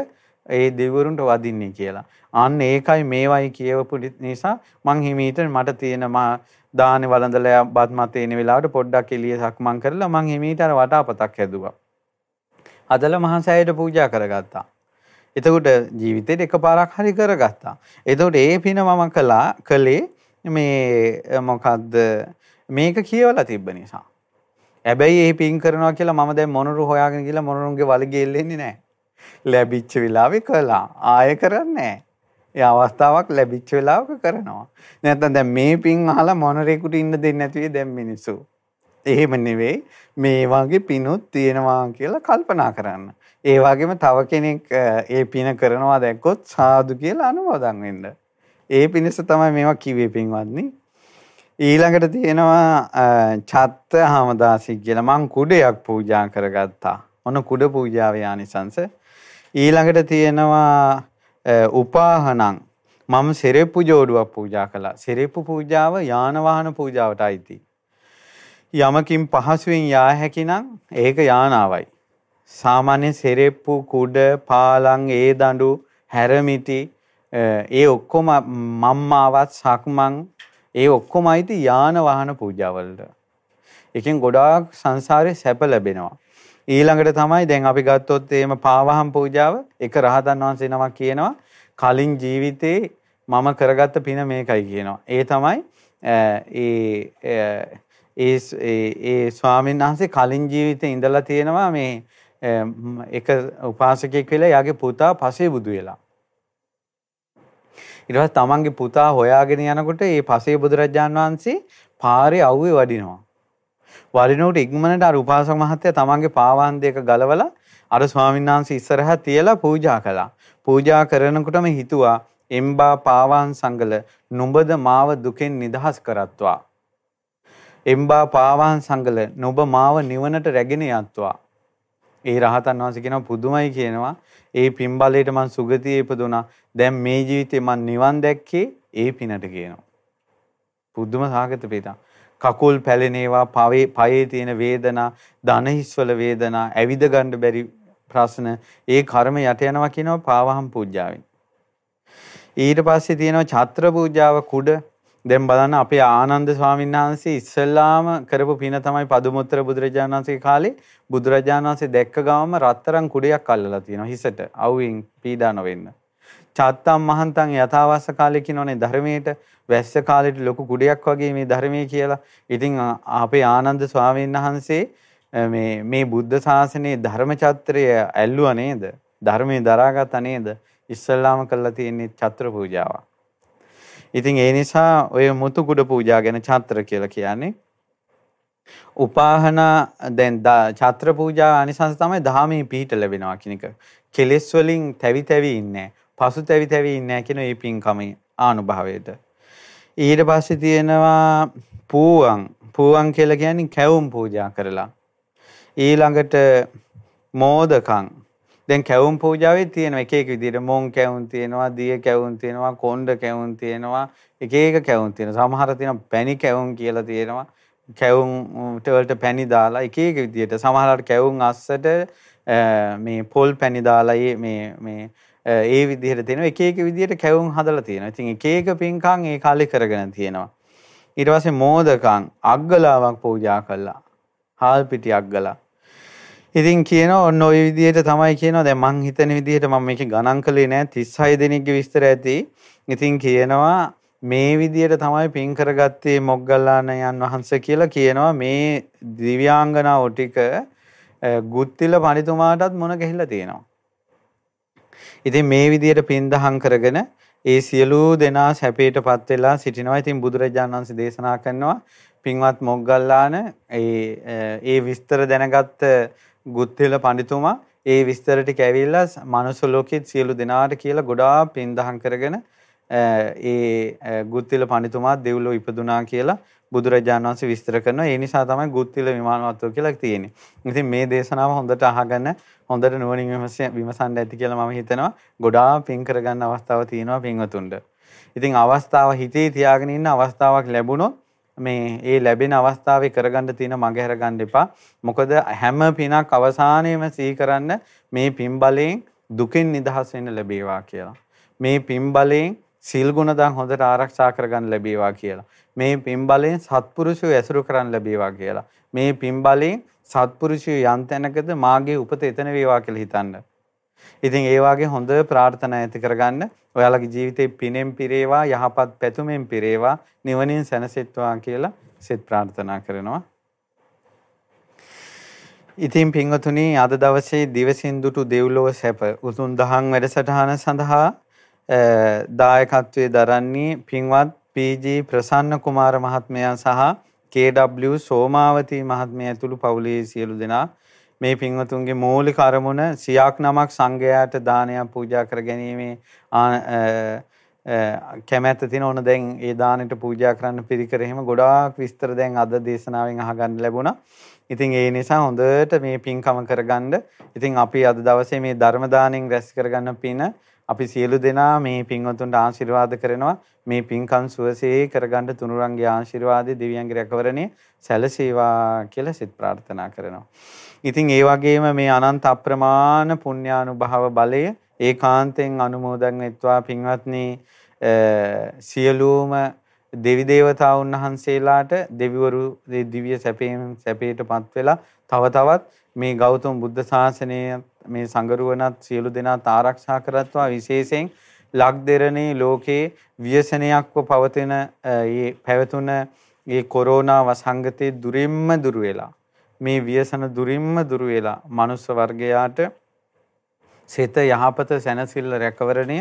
ඒ දෙවිවරුන්ට වදින්නේ කියලා. අන්න ඒකයි මේවයි කියවපු නිසා මං හිමීට මට තියෙන මා දානේ වළඳලා බත් මත එන වෙලාවට පොඩ්ඩක් එළිය සක්මන් කරලා මං හිමීට අර වටාපතක් හැදුවා. අදලා මහසෑයට පූජා කරගත්තා. එතකොට ජීවිතේට එකපාරක් හරි කරගත්තා. එතකොට ඒ පින මම කළා කළේ මේ මොකද්ද මේක කියවලා තිබ්බ නිසා. හැබැයි ඒ පින් කරනවා කියලා මම දැන් මොනරු හොයාගෙන ගිහලා මොනරුන්ගේ වලගේ එල්ලෙන්නේ නැහැ. ලැබිච්ච වෙලාවේ කළා. ආයෙ කරන්නේ නැහැ. ඒ අවස්ථාවක් ලැබිච්ච වෙලාවක කරනවා. නැත්නම් දැන් මේ පින් අහලා මොනරේකට ඉන්න දෙන්නේ නැති වෙයි දැන් මිනිස්සු. එහෙම නෙවෙයි මේ වගේ පිනුත් තියෙනවා කියලා කල්පනා කරන්න. ඒ වගේම තව කෙනෙක් ඒ පින කරනවා දැක්කොත් සාදු කියලා අනුමෝදන් වෙන්න. ඒ පිණිස තමයි මේවා කිව්වේ පින්වත්නි. ඊළඟට තියෙනවා චත්ත හමදාසි කියලා මං කුඩයක් පූජා කරගත්තා. ඔන්න කුඩ පූජාවේ ආනිසංස. ඊළඟට තියෙනවා උපාහනං මම සෙරෙප්පු ජෝඩුවක් පූජා කළා. සෙරෙප්පු පූජාව යාන වාහන පූජාවට අයිති. යමකින් පහසුවෙන් යා හැකිනම් ඒක යානාවයි. සාමාන්‍ය සෙරෙප්පු කුඩ පාලං ඒ දඬු හැරමිටි ඒ ඔක්කොම මම්මාවත් සක්මන් ඒ ඔක්කොම අයිති යාන වාහන පූජාවලට. එකෙන් ගොඩාක් සංසාරේ සැප ලැබෙනවා. ඊළඟට තමයි දැන් අපි ගත්තොත් එහෙම පාවහම් පූජාව එක රහතන් වහන්සේ නමක් කියනවා කලින් ජීවිතේ මම කරගත්ත පින මේකයි කියනවා. ඒ තමයි ඒ ඒ ඒ ස්වාමීන් වහන්සේ කලින් ජීවිතේ ඉඳලා තියෙනවා මේ එක උපාසකයෙක් වෙලා යාගේ පුතා පසේ බුදු වෙලා. ඊට පස්සේ තමන්ගේ පුතා හොයාගෙන යනකොට ඒ පසේ බුදුරජාන් වහන්සේ පාරේ අවුවේ වඩිනවා. වඩිනකොට ඉක්මනට අර උපාසක මහත්තයා තමන්ගේ පාවාන් දෙක ගලවලා අර ස්වාමීන් වහන්සේ ඉස්සරහා තියලා පූජා කළා. පූජා කරනකොටම හිතුවා එම්බා පාවාන් සංගල නුඹද මාව දුකෙන් නිදහස් කරත්වා. එම්බා පාවාන් සංගල නුඹ මාව නිවනට රැගෙන යත්වා. ඒ රහතන් වහන්සේ කියනවා පුදුමයි කියනවා. ඒ පින්බලයට මං සුගතියේ ඉපදුනා. දැන් මේ ජීවිතේ මං නිවන් දැක්කේ ඒ පිනට කියනවා. පුදුම සාගත පිටා. කකුල් පැලෙනේවා පවේ පයේ තියෙන වේදනා, දන හිස්වල වේදනා, ඇවිද ගන්න බැරි ප්‍රශ්න ඒ කර්ම යට යනවා කියනවා පාවහම් පූජාවෙන්. ඊට පස්සේ තියෙනවා ඡත්‍ර පූජාව කුඩ. දැන් බලන්න අපේ ආනන්ද ස්වාමීන් වහන්සේ ඉස්සෙල්ලාම කරපු පින තමයි පදුමුත්තර බුදුරජාණන් වහන්සේ කාලේ බුදුරජාණන් වහන්සේ දැක්ක ගමම රත්තරන් කුඩයක් අල්ලලා තියෙනවා හිසට අවුවෙන් පීඩා නොවෙන්න. චත්තම් මහන්තන් යථාවාස කාලේ කියනෝනේ ධර්මයේට වැස්ස කාලේට ලොකු කුඩයක් වගේ මේ ධර්මයේ කියලා. ඉතින් අපේ ආනන්ද ස්වාමීන් වහන්සේ මේ මේ බුද්ධ ශාසනයේ ධර්ම චත්‍රය ඇල්ලුවා නේද? ධර්මයේ දරාගත්තා නේද? ඉස්සල්ලාම කළා තියෙන්නේ චත්‍ර පූජාව. ඉතින් ඒ නිසා ඔය මුතු කුඩ පූජා ගැන චත්‍ර කියලා කියන්නේ උපාහන දැන් චත්‍ර පූජා අනිසංස තමයි ධාමී පිහිට ලැබෙනවා කියන එක. කෙලෙස් වලින් තැවි තැවි ඉන්නේ පසු තැවි තැවි ඉන්නේ කියන මේ පින්කමේ ආනුභාවයට. ඊට පස්සේ තියෙනවා පූවන් පූවන් කියලා කියන්නේ කැවුම් පූජා කරලා. ඊළඟට මෝදකම් දැන් කැවුම් පූජාවේ තියෙන එක එක විදිහට. මොන් කැවුම් තියෙනවා දිය කැවුම් තියෙනවා කොණ්ඩ කැවුම් තියෙනවා එක එක කැවුම් තියෙනවා. සමහර තියෙනවා පැණි කැවුම් කියලා තියෙනවා. කැවුම් වලට පැණි දාලා එක එක විදිහට. සමහරවට කැවුම් අස්සට මේ පොල් පැණි දාලා මේ මේ ඒ විදිහට තියෙනවා එක එක විදිහට කැවුම් හදලා තියෙනවා. ඉතින් එක එක පින්කම් ඒ කාලේ කරගෙන තියෙනවා. ඊට පස්සේ මෝදකම් අග්ගලාවක් පූජා කළා. හාල් පිටි අග්ගලා. ඉතින් කියනවා ඔන්න ওই විදිහට තමයි කියනවා දැන් මං හිතන විදිහට මම මේක ගණන් කළේ නෑ 36 දෙනෙක්ගේ විස්තර ඇති. ඉතින් කියනවා මේ විදිහට තමයි පින් කරගත්තේ මොග්ගල්ලානයන් වහන්සේ කියලා කියනවා මේ දිව්‍යාංගනාව ටික ගුත්තිල පණිතුමාටත් මොන ගහිලා තියෙනවා. ඉතින් මේ විදිහට පින් දහම් කරගෙන ඒ සියලු දෙනා සැපයටපත් වෙලා සිටිනවා. ඉතින් බුදුරජාණන් වහන්සේ දේශනා කරනවා පින්වත් මොග්ගල්ලාන ඒ ඒ විස්තර දැනගත්ත ගුත්තිල පඬිතුමා ඒ විස්තර ටික ඇවිල්ලා මනුස්ස ලෝකෙත් සියලු දෙනාට කියලා ගොඩාක් පින් දහම් කරගෙන ඒ ගුත්තිල පඬිතුමා දෙව්ලොව ඉපදුනා කියලා බුදුරජාණන් වහන්සේ විස්තර කරනවා. ඒ නිසා තමයි ගුත්තිල විමානවත්ව කියලා තියෙන්නේ. ඉතින් මේ දේශනාව හොඳට අහගෙන හොඳට නුවණින් විමසන්න ඇති කියලා මම හිතනවා. ගොඩාක් පින් කරගන්න අවස්ථාව තියෙනවා පින්වතුන්ට. ඉතින් අවස්ථාව හිතේ තියාගෙන ඉන්න අවස්ථාවක් ලැබුණොත් මේ ඒ ලැබෙන අවස්ථාවේ කරගන්න තියෙන මග හැරගන්න එපා. මොකද හැම පිනක් අවසානයේම සිහි කරන්න මේ පින් බලයෙන් දුකෙන් නිදහස් වෙන්න ලැබේවා කියලා. මේ පින් බලයෙන් සීල් ගුණ දන් හොඳට ආරක්ෂා කරගන්න ලැබේවා කියලා. මේ පින් බලයෙන් සත්පුරුෂය ඇසුරු කරන්න ලැබේවා කියලා. මේ පින් බලයෙන් සත්පුරුෂය යම් තැනකද මාගේ උපත එතන වේවා කියලා හිතන්න. ඉතින් ඒ වගේ හොඳ ප්‍රාර්ථනා ඇති කරගන්න ඔයාලගේ ජීවිතේ පිනෙන් පිරේවා යහපත් පැතුමෙන් පිරේවා නිවනින් සැනසෙත්වා කියලා සෙත් ප්‍රාර්ථනා කරනවා. ඉතින් පින්වතුනි අද දවසේ දිවසින් දුටු දෙව්ලොව සැප උතුම් දහම් වැඩසටහන සඳහා දායකත්වයේ දරන්නේ පින්වත් පී.ජී. ප්‍රසන්න කුමාර මහත්මයා සහ KW සෝමාවතී මහත්මිය ඇතුළු පවුලේ සියලු දෙනා මේ පින්වතුන්ගේ මූලික අරමුණ සියක් නමක් සංඝයාට දානයක් පූජා කර ගැනීමේ කැමැත්ත තියෙන ඕන දැන් ඒ දානෙට පූජා කරන්න පිරිකර එහෙම ගොඩාක් විස්තර දැන් අද දේශනාවෙන් අහගන්න ලැබුණා. ඉතින් ඒ නිසා හොඳට මේ පින්කම කරගන්න. ඉතින් අපි අද දවසේ මේ ධර්ම දාණයෙන් රැස් කරගන්න පින අපි සියලු දෙනා මේ පින්වතුන්ට ආශිර්වාද කරනවා. මේ පින්කම් සුවසේ කරගන්න තුනුරන්ගේ ආශිර්වාදේ දෙවියන්ගේ රැකවරණේ සැලසේවා කියලා සිත ප්‍රාර්ථනා කරනවා. ඉතින් ඒ වගේම මේ අනන්ත අප්‍රමාණ පුණ්‍යානුභව බලය ඒකාන්තයෙන් අනුමෝදන් වෙත්වා පින්වත්නි සියලුම දෙවි දේවතාවුන් වහන්සේලාට දෙවිවරු දිව්‍ය සැපයෙන් සැපයටපත් වෙලා තව තවත් මේ ගෞතම බුද්ධ ශාසනය මේ සංගරුවනත් සියලු දෙනා ආරක්ෂා කරත්වා විශේෂයෙන් ලක්දෙරණේ ලෝකේ ව්‍යසනයක්ව පවතින මේ පැවතුන මේ කොරෝනා වසංගතේ දුරින්ම දුර වෙලා මේ ව්‍යසන දුරින්ම දුර වෙලා මනුස්ස වර්ගයාට සිත යහපත සැනසෙල්ල රැකවරණය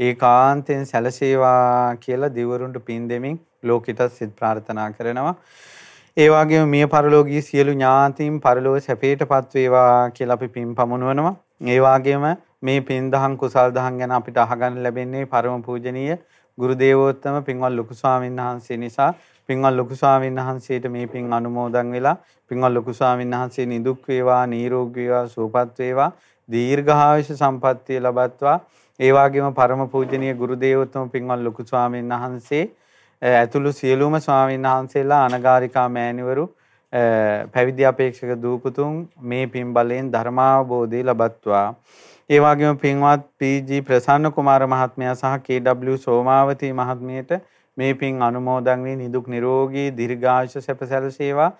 ඒකාන්තයෙන් සැලසේවා කියලා දිවරුන්ට පින් දෙමින් ලෝකිතත් සිත ප්‍රාර්ථනා කරනවා. ඒ වගේම මිය පරලෝකීය සියලු ඥාතීන් පරලෝක සැපයටපත් වේවා කියලා අපි පින් පමුණුවනවා. ඒ වගේම මේ පින් දහම් කුසල් දහම් ගැන අපිට අහගන්න ලැබෙන්නේ පරම පූජනීය ගුරු දේවෝත්තම පින්වත් ලොකු ස්වාමීන් වහන්සේ නිසා පින්වත් ලොකු ස්වාමීන් වහන්සේට මේ පින් අනුමෝදන් වෙලා පින්වත් ලොකු ස්වාමීන් වහන්සේ නිදුක් වේවා නිරෝගී වේවා සුවපත් වේවා දීර්ඝායුෂ සම්පන්නිය ලබත්වා ඒ වගේම පරම පූජනීය ගුරු දේවෝත්තම පින්වත් ලොකු ස්වාමීන් වහන්සේ ඇතුළු සියලුම ස්වාමීන් වහන්සේලා අනගාരികා මෑණිවරු පැවිදි අපේක්ෂක දූපුතුන් මේ පින් බලයෙන් ධර්මාවබෝධය ලබත්වා ඒ වගේම පින්වත් පී.ජී. ප්‍රසන්න කුමාර මහත්මයා සහ කේ.ඩබ්ලිව් සෝමාවතී මහත්මියට මේ පින් අනුමෝදන් වී නිදුක් නිරෝගී දීර්ඝායුෂ සැප සැලසේවා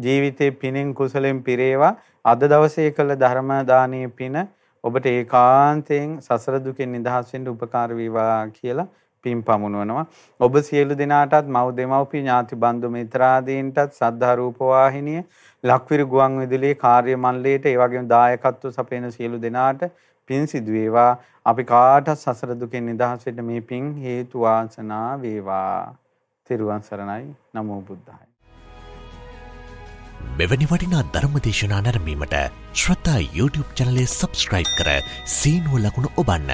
ජීවිතේ පිනෙන් කුසලෙන් පිරේවා අද දවසේ කළ ධර්ම දානීය පින ඔබට ඒකාන්තයෙන් සසර දුකෙන් නිදහස් වෙන්න උපකාර වේවා කියලා පින් පමුණවනවා. ඔබ සියලු දෙනාටත් මව් දෙමව්පිය ඥාති බන්දු මිත්‍රාදීන්ටත් සද්ධා රූප වාහිනිය ලක්විරු ගුවන් විදුලියේ කාර්ය මණ්ඩලයට ඒ වගේම දායකත්ව සපයන සියලු දෙනාට පින් සිදු වේවා. අපි කාටත් සසර දුකෙන් නිදහස් වෙන්න මේ පින් හේතු වාසනා වේවා. තෙරුවන් සරණයි. නමෝ බුද්ධාය. මෙවැනි වටිනා ධර්මදේශනා නැරමීමට ශ්‍රතා YouTube චනලය සබස්ක්‍රයිබ් කර සීනුව ලකුණු ඔබන්න.